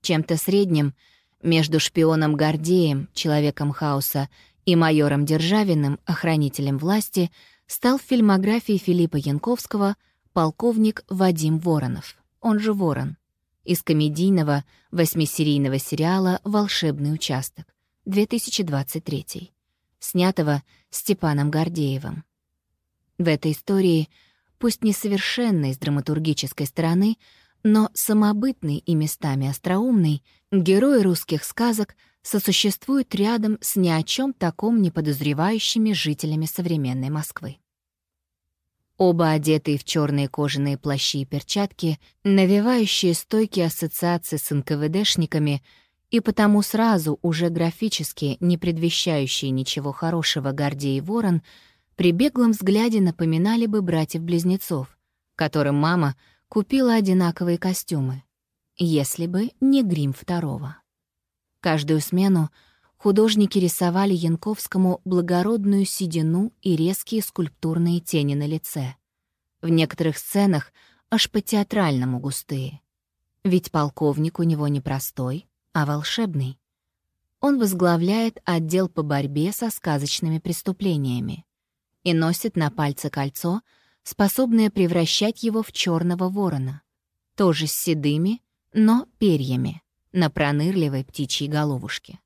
Speaker 1: Чем-то средним между шпионом Гордеем, человеком хаоса, и майором Державиным, охранителем власти, стал в фильмографии Филиппа Янковского полковник Вадим Воронов, он же Ворон, из комедийного восьмисерийного сериала «Волшебный участок» 2023, снятого Степаном Гордеевым. В этой истории, пусть несовершенной с драматургической стороны, но самобытный и местами остроумный, герои русских сказок сосуществуют рядом с ни о чем таком не подозревающими жителями современной Москвы. Оба одетые в черные кожаные плащи и перчатки, навевающие стойкие ассоциации с НКВДшниками и потому сразу уже графически не предвещающие ничего хорошего Гордей и Ворон — при беглом взгляде напоминали бы братьев-близнецов, которым мама купила одинаковые костюмы, если бы не грим второго. Каждую смену художники рисовали Янковскому благородную седину и резкие скульптурные тени на лице. В некоторых сценах аж по-театральному густые. Ведь полковник у него не простой, а волшебный. Он возглавляет отдел по борьбе со сказочными преступлениями и носит на пальце кольцо, способное превращать его в черного ворона, тоже с седыми, но перьями, на пронырливой птичьей головушке.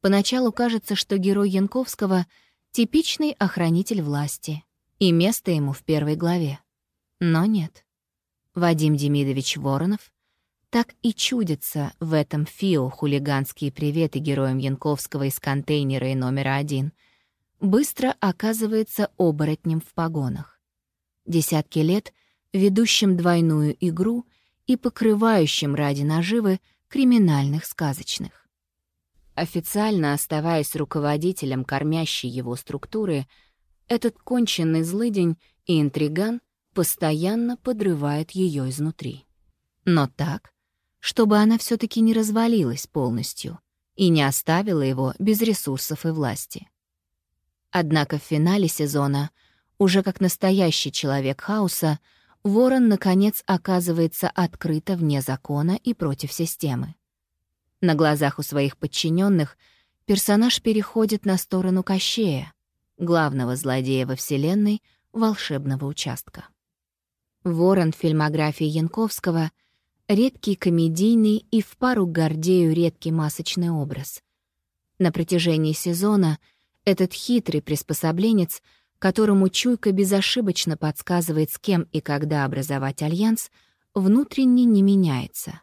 Speaker 1: Поначалу кажется, что герой Янковского — типичный охранитель власти, и место ему в первой главе. Но нет. Вадим Демидович Воронов так и чудится в этом фио хулиганские приветы героям Янковского из контейнера и номера один, быстро оказывается оборотнем в погонах. Десятки лет ведущим двойную игру и покрывающим ради наживы криминальных сказочных. Официально оставаясь руководителем кормящей его структуры, этот конченный злыдень и интриган постоянно подрывает ее изнутри. Но так, чтобы она все таки не развалилась полностью и не оставила его без ресурсов и власти. Однако в финале сезона, уже как настоящий человек хаоса, Ворон, наконец, оказывается открыто вне закона и против системы. На глазах у своих подчиненных персонаж переходит на сторону Кощея, главного злодея во Вселенной волшебного участка. Ворон в фильмографии Янковского — редкий комедийный и в пару Гордею редкий масочный образ. На протяжении сезона этот хитрый приспособленец, которому Чуйка безошибочно подсказывает, с кем и когда образовать альянс, внутренне не меняется.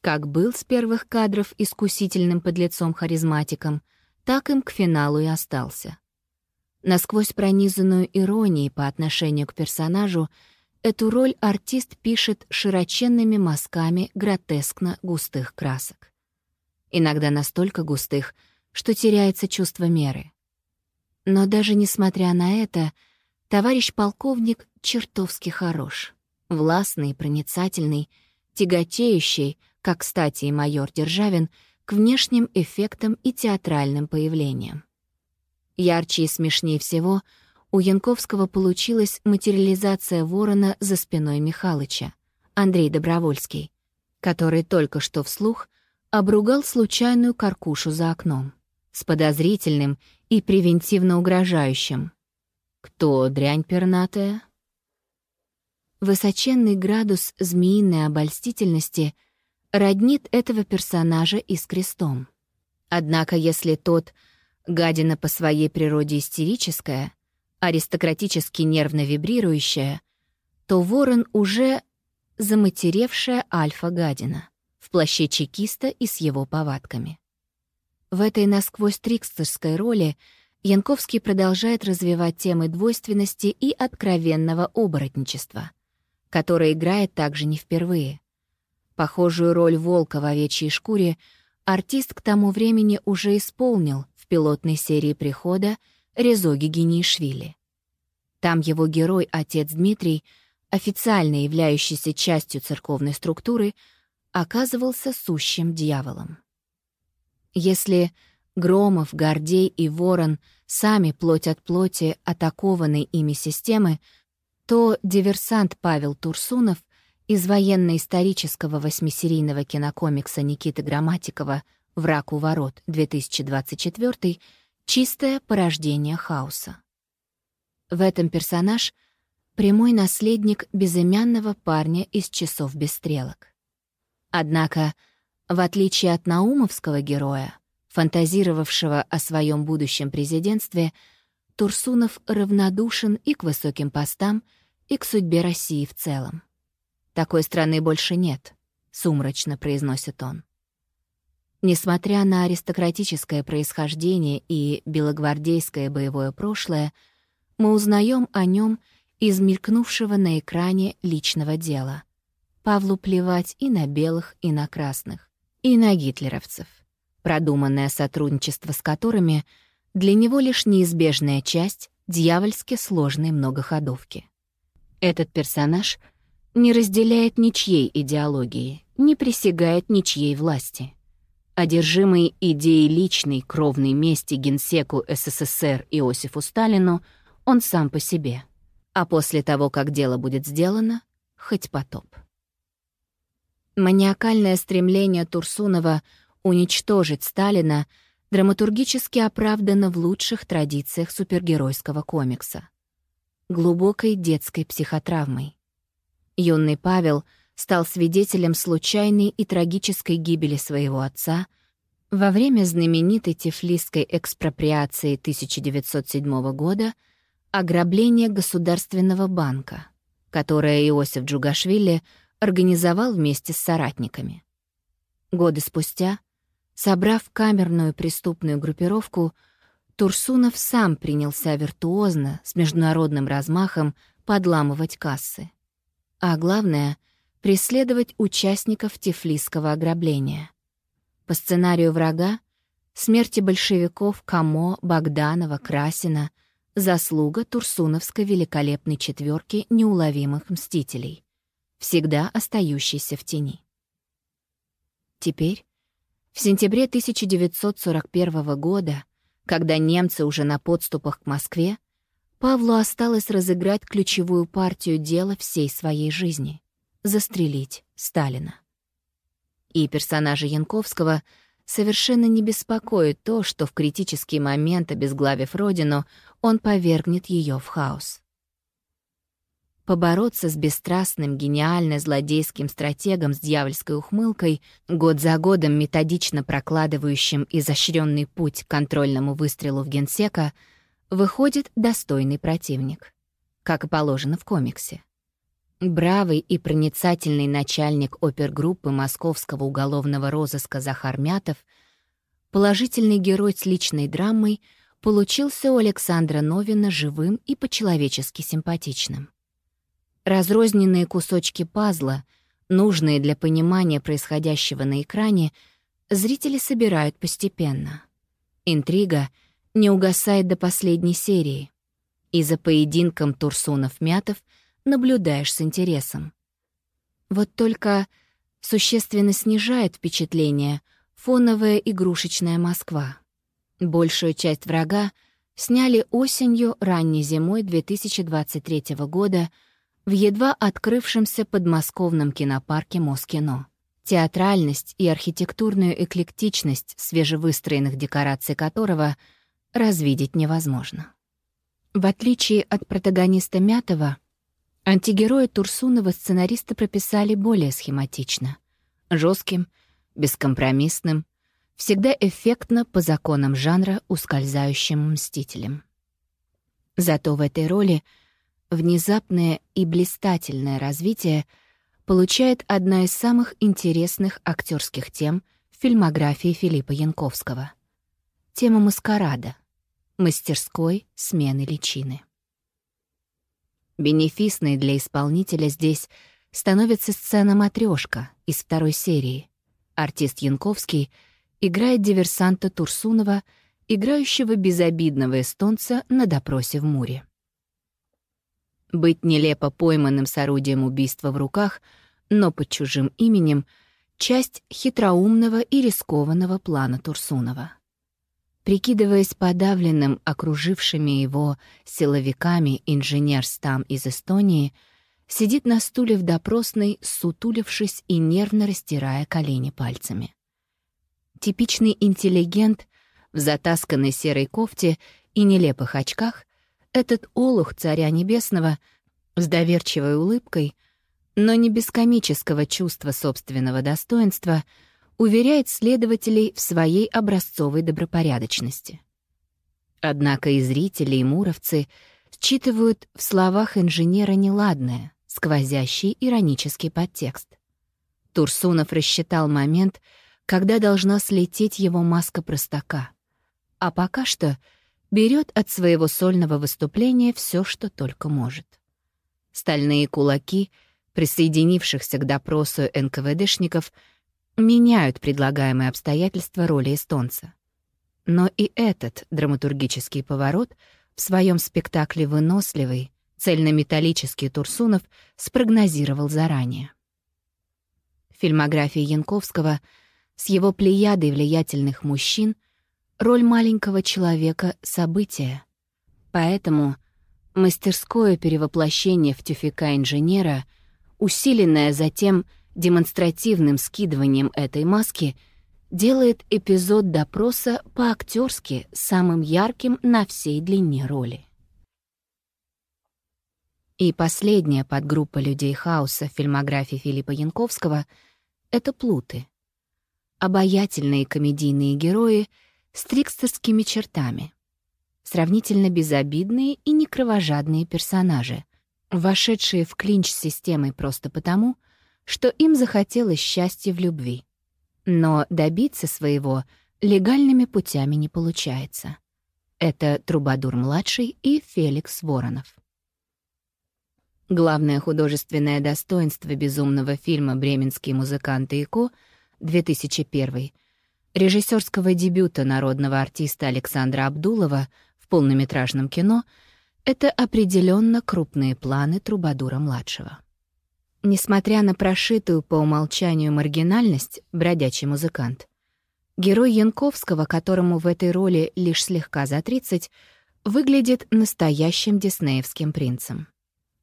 Speaker 1: Как был с первых кадров искусительным подлецом-харизматиком, так им к финалу и остался. Насквозь пронизанную иронией по отношению к персонажу — Эту роль артист пишет широченными мазками гротескно густых красок. Иногда настолько густых, что теряется чувство меры. Но даже несмотря на это, товарищ полковник чертовски хорош. Властный, проницательный, тяготеющий, как, кстати, и майор Державин, к внешним эффектам и театральным появлениям. Ярче и смешнее всего — у Янковского получилась материализация ворона за спиной Михалыча, Андрей Добровольский, который только что вслух обругал случайную каркушу за окном с подозрительным и превентивно угрожающим. «Кто дрянь пернатая?» Высоченный градус змеиной обольстительности роднит этого персонажа и с крестом. Однако если тот, гадина по своей природе истерическая, аристократически нервно вибрирующая, то ворон уже заматеревшая альфа-гадина в плаще чекиста и с его повадками. В этой насквозь трикстерской роли Янковский продолжает развивать темы двойственности и откровенного оборотничества, которое играет также не впервые. Похожую роль волка в овечьей шкуре артист к тому времени уже исполнил в пилотной серии «Прихода» Резоги Генишвили. Там его герой, отец Дмитрий, официально являющийся частью церковной структуры, оказывался сущим дьяволом. Если Громов, Гордей и Ворон сами плоть от плоти атакованной ими системы, то диверсант Павел Турсунов из военно-исторического восьмисерийного кинокомикса Никиты Грамматикова «Враг у ворот» 2024 Чистое порождение хаоса. В этом персонаж — прямой наследник безымянного парня из «Часов без стрелок». Однако, в отличие от наумовского героя, фантазировавшего о своем будущем президентстве, Турсунов равнодушен и к высоким постам, и к судьбе России в целом. «Такой страны больше нет», — сумрачно произносит он. Несмотря на аристократическое происхождение и белогвардейское боевое прошлое, мы узнаем о нем из мелькнувшего на экране личного дела. Павлу плевать и на белых, и на красных, и на гитлеровцев, продуманное сотрудничество с которыми для него лишь неизбежная часть дьявольски сложной многоходовки. Этот персонаж не разделяет ничьей идеологии, не присягает ничьей власти — Одержимый идеей личной кровной мести генсеку СССР Иосифу Сталину, он сам по себе. а после того, как дело будет сделано, хоть потоп. Маниакальное стремление Турсунова уничтожить Сталина драматургически оправдано в лучших традициях супергеройского комикса. Глубокой детской психотравмой. Юный Павел стал свидетелем случайной и трагической гибели своего отца во время знаменитой тифлисской экспроприации 1907 года ограбления Государственного банка, которое Иосиф Джугашвили — организовал вместе с соратниками. Годы спустя, собрав камерную преступную группировку, Турсунов сам принялся виртуозно, с международным размахом, подламывать кассы. А главное — преследовать участников тифлисского ограбления. По сценарию врага — смерти большевиков Камо, Богданова, Красина — заслуга Турсуновской великолепной четверки неуловимых мстителей всегда остающийся в тени. Теперь, в сентябре 1941 года, когда немцы уже на подступах к Москве, Павлу осталось разыграть ключевую партию дела всей своей жизни — застрелить Сталина. И персонажа Янковского совершенно не беспокоит то, что в критический момент, обезглавив родину, он повергнет ее в хаос. Побороться с бесстрастным, гениально злодейским стратегом с дьявольской ухмылкой, год за годом методично прокладывающим изощренный путь к контрольному выстрелу в генсека, выходит достойный противник, как и положено в комиксе. Бравый и проницательный начальник опергруппы московского уголовного розыска Захар Мятов, положительный герой с личной драмой, получился у Александра Новина живым и по-человечески симпатичным. Разрозненные кусочки пазла, нужные для понимания происходящего на экране, зрители собирают постепенно. Интрига не угасает до последней серии. И за поединком Турсунов-Мятов наблюдаешь с интересом. Вот только существенно снижает впечатление фоновая игрушечная Москва. Большую часть врага сняли осенью, ранней зимой 2023 года — в едва открывшемся подмосковном кинопарке Москино. Театральность и архитектурную эклектичность свежевыстроенных декораций которого развидеть невозможно. В отличие от протагониста Мятова, антигероя Турсунова сценаристы прописали более схематично. жестким, бескомпромиссным, всегда эффектно по законам жанра ускользающим мстителем. Зато в этой роли — внезапное и блистательное развитие получает одна из самых интересных актерских тем в фильмографии Филиппа Янковского. Тема маскарада, мастерской смены личины. Бенефисной для исполнителя здесь становится сцена «Матрёшка» из второй серии. Артист Янковский играет диверсанта Турсунова, играющего безобидного эстонца на допросе в Муре. Быть нелепо пойманным с орудием убийства в руках, но под чужим именем — часть хитроумного и рискованного плана Турсунова. Прикидываясь подавленным окружившими его силовиками инженер Стам из Эстонии, сидит на стуле в допросной, сутулившись и нервно растирая колени пальцами. Типичный интеллигент в затасканной серой кофте и нелепых очках этот олух царя небесного с доверчивой улыбкой, но не без комического чувства собственного достоинства, уверяет следователей в своей образцовой добропорядочности. Однако и зрители, и муровцы считывают в словах инженера неладное, сквозящий иронический подтекст. Турсунов рассчитал момент, когда должна слететь его маска простака. А пока что — берет от своего сольного выступления все, что только может. Стальные кулаки, присоединившихся к допросу НКВДшников, меняют предлагаемые обстоятельства роли эстонца. Но и этот драматургический поворот в своем спектакле «Выносливый» цельнометаллический Турсунов спрогнозировал заранее. Фильмография Янковского с его плеядой влиятельных мужчин — роль маленького человека — событие. Поэтому Мастерское перевоплощение в тюфика-инженера, усиленное затем демонстративным скидыванием этой маски, делает эпизод допроса по-актерски самым ярким на всей длине роли. И последняя подгруппа людей хаоса в фильмографии Филиппа Янковского — это плуты. Обаятельные комедийные герои с трикстерскими чертами — сравнительно безобидные и некровожадные персонажи, вошедшие в клинч с системой просто потому, что им захотелось счастья в любви. Но добиться своего легальными путями не получается. Это Трубадур-младший и Феликс Воронов. Главное художественное достоинство безумного фильма «Бременские музыканты и Ко» 2001 режиссерского дебюта народного артиста Александра Абдулова полнометражном кино — это определенно крупные планы Трубадура-младшего. Несмотря на прошитую по умолчанию маргинальность «бродячий музыкант», герой Янковского, которому в этой роли лишь слегка за 30, выглядит настоящим диснеевским принцем.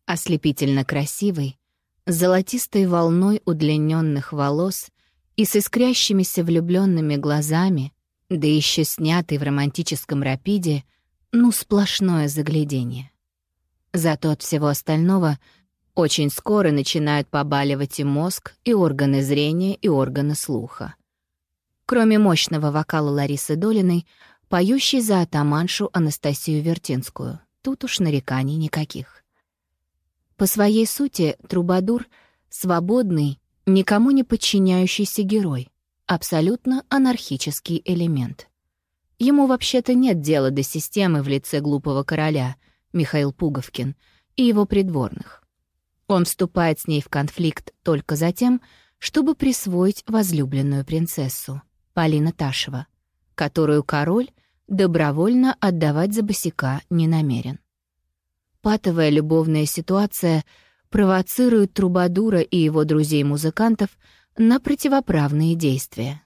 Speaker 1: Ослепительно красивый, с золотистой волной удлиненных волос и с искрящимися влюбленными глазами, да еще снятый в романтическом рапиде — ну, сплошное заглядение. Зато от всего остального очень скоро начинают побаливать и мозг, и органы зрения, и органы слуха. Кроме мощного вокала Ларисы Долиной, поющей за атаманшу Анастасию Вертинскую. Тут уж нареканий никаких. По своей сути, Трубадур — свободный, никому не подчиняющийся герой, абсолютно анархический элемент. Ему вообще-то нет дела до системы в лице глупого короля, Михаил Пуговкин, и его придворных. Он вступает с ней в конфликт только за тем, чтобы присвоить возлюбленную принцессу, Полина Ташева, которую король добровольно отдавать за босика не намерен. Патовая любовная ситуация провоцирует Трубадура и его друзей-музыкантов на противоправные действия.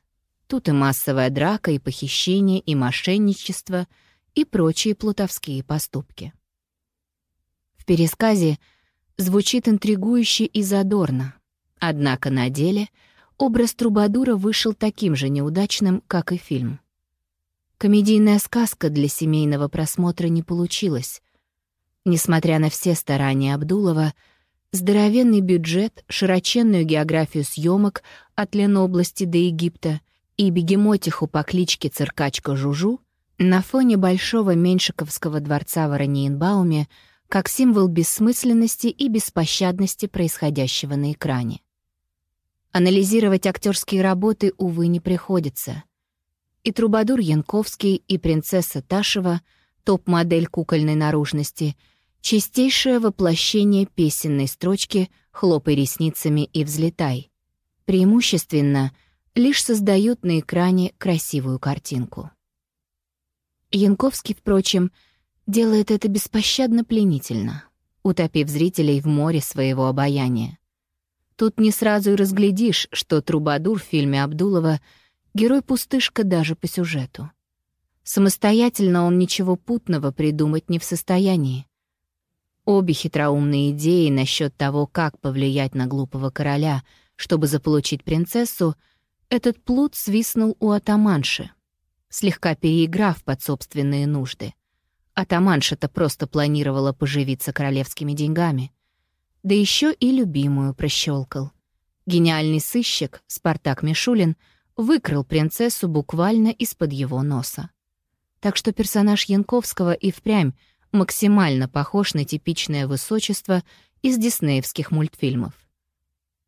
Speaker 1: Тут и массовая драка, и похищение, и мошенничество, и прочие плутовские поступки. В пересказе звучит интригующе и задорно, однако на деле образ Трубадура вышел таким же неудачным, как и фильм. Комедийная сказка для семейного просмотра не получилась. Несмотря на все старания Абдулова, здоровенный бюджет, широченную географию съемок от Ленобласти до Египта — и бегемотиху по кличке Циркачка Жужу на фоне большого Меньшиковского дворца в Ораниенбауме как символ бессмысленности и беспощадности происходящего на экране. Анализировать актерские работы, увы, не приходится. И Трубадур Янковский, и принцесса Ташева, топ-модель кукольной наружности, чистейшее воплощение песенной строчки «Хлопай ресницами и взлетай». Преимущественно — лишь создают на экране красивую картинку. Янковский, впрочем, делает это беспощадно пленительно, утопив зрителей в море своего обаяния. Тут не сразу и разглядишь, что Трубадур в фильме Абдулова — герой-пустышка даже по сюжету. Самостоятельно он ничего путного придумать не в состоянии. Обе хитроумные идеи насчет того, как повлиять на глупого короля, чтобы заполучить принцессу — этот плут свистнул у атаманши, слегка переиграв под собственные нужды. Атаманша-то просто планировала поживиться королевскими деньгами. Да еще и любимую прощелкал. Гениальный сыщик Спартак Мишулин выкрал принцессу буквально из-под его носа. Так что персонаж Янковского и впрямь максимально похож на типичное высочество из диснеевских мультфильмов.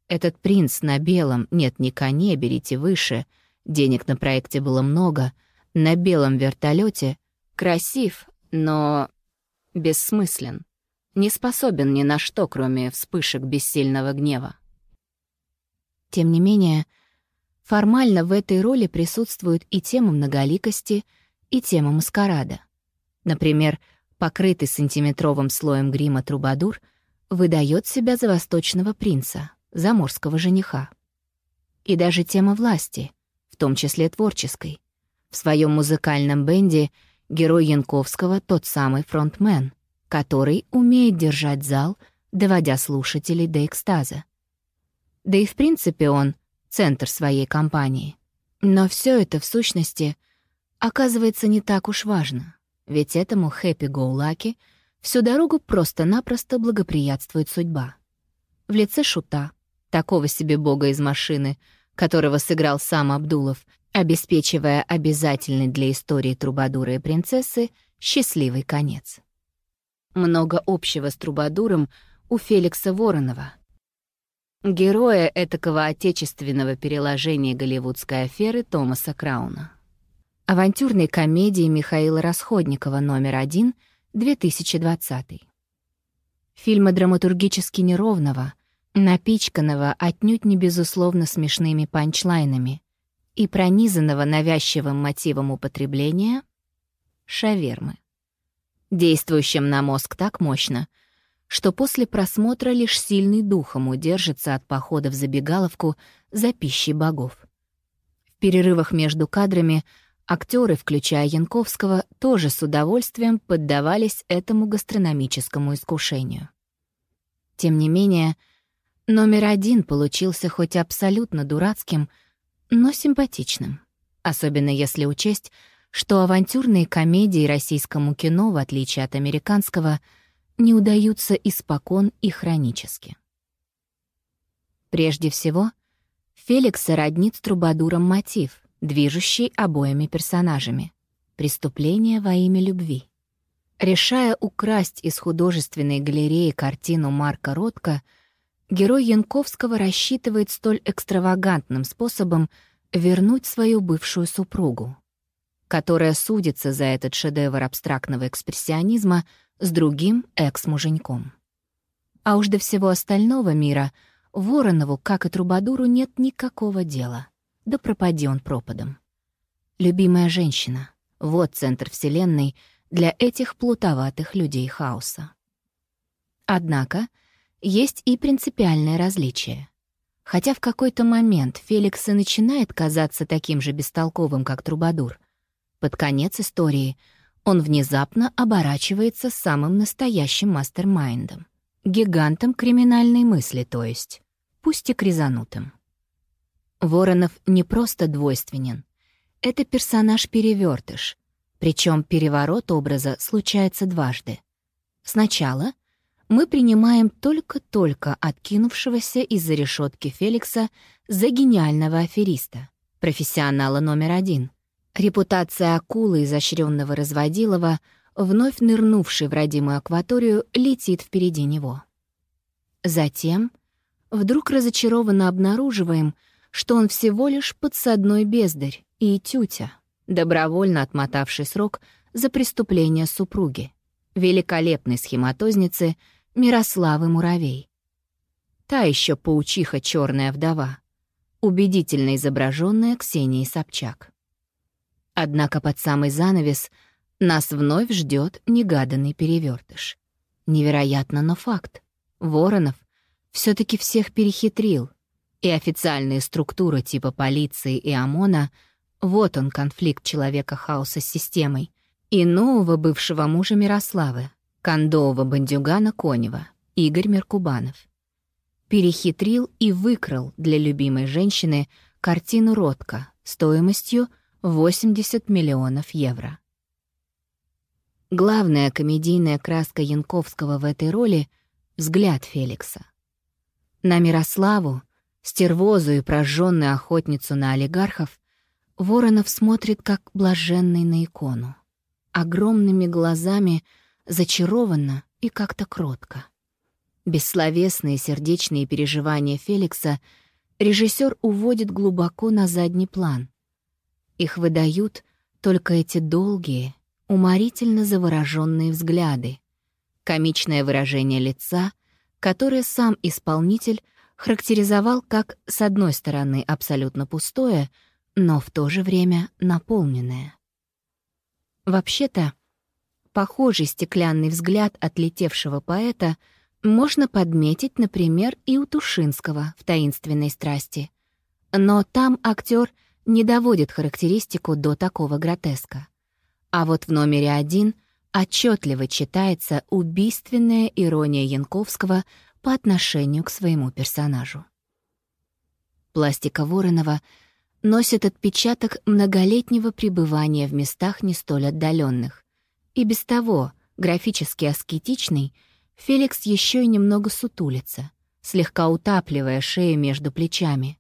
Speaker 1: Этот принц на белом, нет, не коне, берите выше, денег на проекте было много, на белом вертолете красив, но бессмыслен, не способен ни на что, кроме вспышек бессильного гнева. Тем не менее, формально в этой роли присутствует и тема многоликости, и тема маскарада. Например, покрытый сантиметровым слоем грима трубадур выдает себя за восточного принца, заморского жениха. И даже тема власти, в том числе творческой. В своем музыкальном бенде герой Янковского — тот самый фронтмен, который умеет держать зал, доводя слушателей до экстаза. Да и в принципе он — центр своей компании. Но все это, в сущности, оказывается не так уж важно, ведь этому happy-go-lucky всю дорогу просто-напросто благоприятствует судьба. В лице шута, такого себе бога из машины, которого сыграл сам Абдулов, обеспечивая обязательный для истории трубадура и принцессы счастливый конец. Много общего с трубадуром у Феликса Воронова, героя этакого отечественного переложения голливудской аферы Томаса Крауна. Авантюрной комедии Михаила Расходникова номер один, 2020. Фильма драматургически неровного, напичканного отнюдь не безусловно смешными панчлайнами и пронизанного навязчивым мотивом употребления — шавермы. Действующим на мозг так мощно, что после просмотра лишь сильный духом удержится от похода в забегаловку за пищей богов. В перерывах между кадрами актеры, включая Янковского, тоже с удовольствием поддавались этому гастрономическому искушению. Тем не менее, номер один получился хоть абсолютно дурацким, но симпатичным. Особенно если учесть, что авантюрные комедии российскому кино, в отличие от американского, не удаются испокон и хронически. Прежде всего, Феликса роднит с Трубадуром мотив, движущий обоими персонажами — преступление во имя любви. Решая украсть из художественной галереи картину Марка Ротко, герой Янковского рассчитывает столь экстравагантным способом вернуть свою бывшую супругу, которая судится за этот шедевр абстрактного экспрессионизма с другим экс-муженьком. А уж до всего остального мира Воронову, как и Трубадуру, нет никакого дела. Да пропади он пропадом. Любимая женщина — вот центр Вселенной — для этих плутоватых людей хаоса. Однако есть и принципиальное различие. Хотя в какой-то момент Феликс и начинает казаться таким же бестолковым, как Трубадур, под конец истории он внезапно оборачивается самым настоящим мастер-майндом, гигантом криминальной мысли, то есть, пусть и кризанутым. Воронов не просто двойственен. Это персонаж-перевертыш, причем переворот образа случается дважды. Сначала мы принимаем только-только откинувшегося из-за решетки Феликса за гениального афериста, профессионала номер один. Репутация акулы изощренного разводилова, вновь нырнувший в родимую акваторию, летит впереди него. Затем вдруг разочарованно обнаруживаем, что он всего лишь подсадной бездарь и тютя добровольно отмотавший срок за преступление супруги, великолепной схематозницы Мирославы Муравей. Та еще паучиха черная вдова, убедительно изображенная Ксенией Собчак. Однако под самый занавес нас вновь ждет негаданный перевертыш. Невероятно, но факт. Воронов все таки всех перехитрил, и официальные структуры типа полиции и ОМОНа — вот он, конфликт человека хаоса с системой. И нового бывшего мужа Мирославы, кондового бандюгана Конева, Игорь Меркубанов. Перехитрил и выкрал для любимой женщины картину «Ротко» стоимостью 80 миллионов евро. Главная комедийная краска Янковского в этой роли — взгляд Феликса. На Мирославу, стервозу и прожженную охотницу на олигархов, Воронов смотрит как блаженный на икону. Огромными глазами, зачарованно и как-то кротко. Бессловесные сердечные переживания Феликса режиссер уводит глубоко на задний план. Их выдают только эти долгие, уморительно завороженные взгляды, комичное выражение лица, которое сам исполнитель характеризовал как, с одной стороны, абсолютно пустое — но в то же время наполненное. Вообще-то, похожий стеклянный взгляд отлетевшего поэта можно подметить, например, и у Тушинского в «Таинственной страсти». Но там актер не доводит характеристику до такого гротеска. А вот в номере один отчетливо читается убийственная ирония Янковского по отношению к своему персонажу. Пластика Воронова носит отпечаток многолетнего пребывания в местах не столь отдаленных. И без того, графически аскетичный, Феликс еще и немного сутулится, слегка утапливая шею между плечами.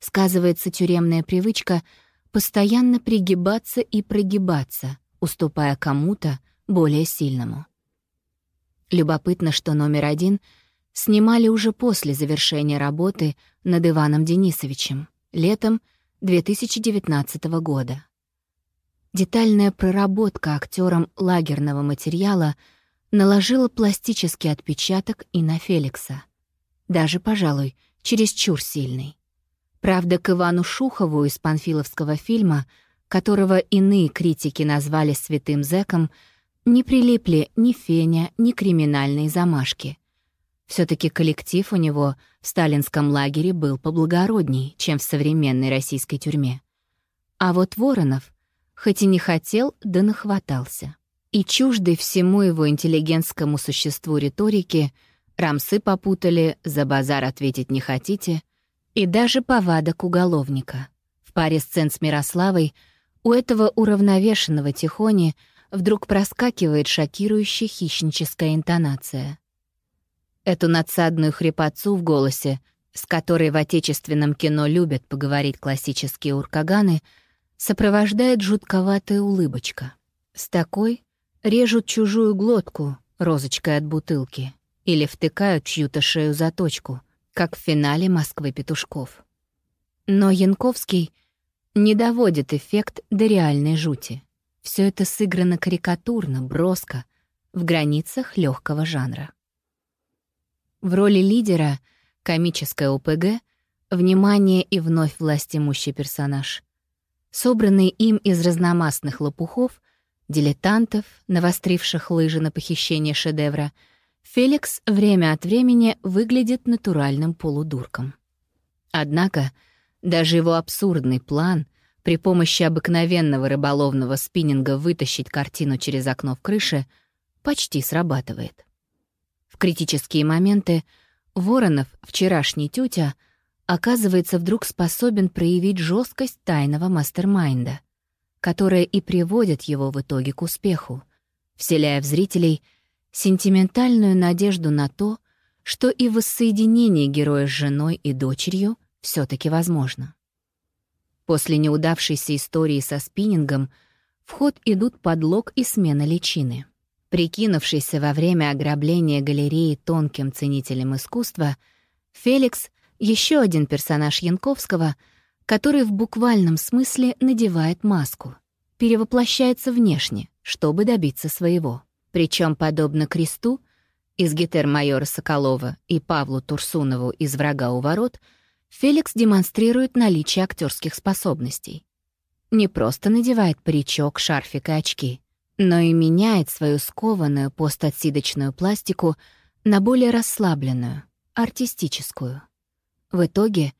Speaker 1: Сказывается тюремная привычка постоянно пригибаться и прогибаться, уступая кому-то более сильному. Любопытно, что номер один снимали уже после завершения работы над Иваном Денисовичем, летом 2019 года. Детальная проработка актером лагерного материала наложила пластический отпечаток и на Феликса. Даже, пожалуй, чересчур сильный. Правда, к Ивану Шухову из панфиловского фильма, которого иные критики назвали «святым зэком», не прилипли ни феня, ни криминальные замашки. Все таки коллектив у него в сталинском лагере был поблагородней, чем в современной российской тюрьме. А вот Воронов, хоть и не хотел, да нахватался. И чуждый всему его интеллигентскому существу риторики рамсы попутали, за базар ответить не хотите — и даже повадок уголовника. В паре сцен с Мирославой у этого уравновешенного Тихони вдруг проскакивает шокирующая хищническая интонация. Эту надсадную хрипотцу в голосе, с которой в отечественном кино любят поговорить классические уркаганы, сопровождает жутковатая улыбочка. С такой режут чужую глотку розочкой от бутылки или втыкают чью-то шею за точку, как в финале «Москвы петушков». Но Янковский не доводит эффект до реальной жути. Все это сыграно карикатурно, броско, в границах легкого жанра. В роли лидера комическая ОПГ внимание и вновь властимущий персонаж. Собранный им из разномастных лопухов, дилетантов, навостривших лыжи на похищение шедевра — Феликс время от времени выглядит натуральным полудурком. Однако даже его абсурдный план при помощи обыкновенного рыболовного спиннинга вытащить картину через окно в крыше почти срабатывает. Критические моменты Воронов, вчерашний тютя, оказывается вдруг способен проявить жесткость тайного мастермайнда, которая и приводит его в итоге к успеху, вселяя в зрителей — сентиментальную надежду на то, что и воссоединение героя с женой и дочерью все таки возможно. После неудавшейся истории со спиннингом в ход идут подлог и смена личины. Прикинувшийся во время ограбления галереи тонким ценителем искусства, Феликс — еще один персонаж Янковского, который в буквальном смысле надевает маску, перевоплощается внешне, чтобы добиться своего. Причем, подобно кресту, из гетер-майора Соколова и Павлу Турсунову из «Врага у ворот», Феликс демонстрирует наличие актерских способностей. Не просто надевает паричок, шарфик и очки, но и меняет свою скованную постотсидочную пластику на более расслабленную, артистическую. В итоге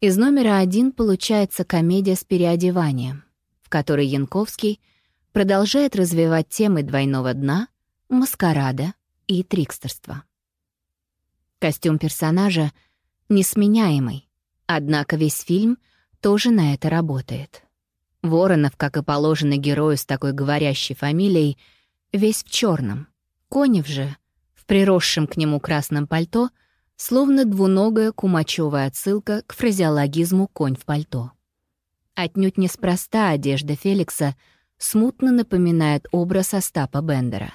Speaker 1: из номера один получается комедия с переодеванием, в которой Янковский — продолжает развивать темы двойного дна, маскарада и трикстерства. Костюм персонажа несменяемый, однако весь фильм тоже на это работает. Воронов, как и положено герою с такой говорящей фамилией, весь в черном. Конев же, в приросшем к нему красном пальто, словно двуногая кумачевая отсылка к фразеологизму «конь в пальто». Отнюдь неспроста одежда Феликса — смутно напоминает образ Остапа Бендера.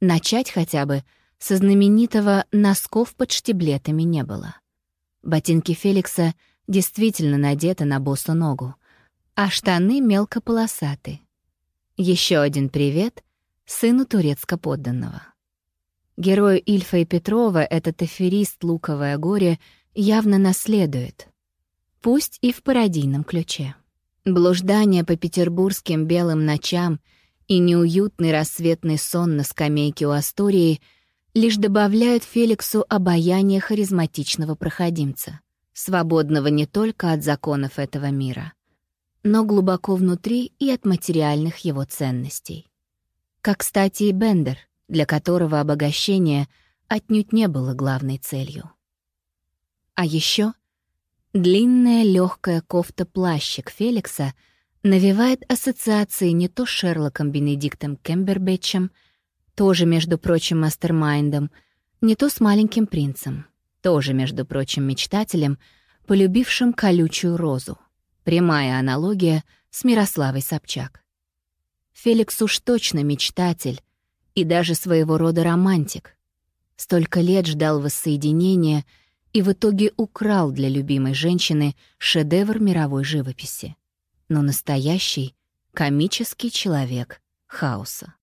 Speaker 1: Начать хотя бы со знаменитого «носков под штиблетами» не было. Ботинки Феликса действительно надеты на босу ногу, а штаны мелко полосаты. Еще один привет сыну турецко-подданного. Герою Ильфа и Петрова этот аферист «Луковое горе» явно наследует, пусть и в пародийном ключе. Блуждание по петербургским белым ночам и неуютный рассветный сон на скамейке у Астории лишь добавляют Феликсу обаяние харизматичного проходимца, свободного не только от законов этого мира, но глубоко внутри и от материальных его ценностей. Как, кстати, и Бендер, для которого обогащение отнюдь не было главной целью. А еще длинная легкая кофта-плащик Феликса навевает ассоциации не то с Шерлоком Бенедиктом Кембербэтчем, тоже, между прочим, мастермайндом, не то с маленьким принцем, тоже, между прочим, мечтателем, полюбившим колючую розу. Прямая аналогия с Мирославой Собчак. Феликс уж точно мечтатель и даже своего рода романтик. Столько лет ждал воссоединения и в итоге украл для любимой женщины шедевр мировой живописи. Но настоящий, комический человек хаоса.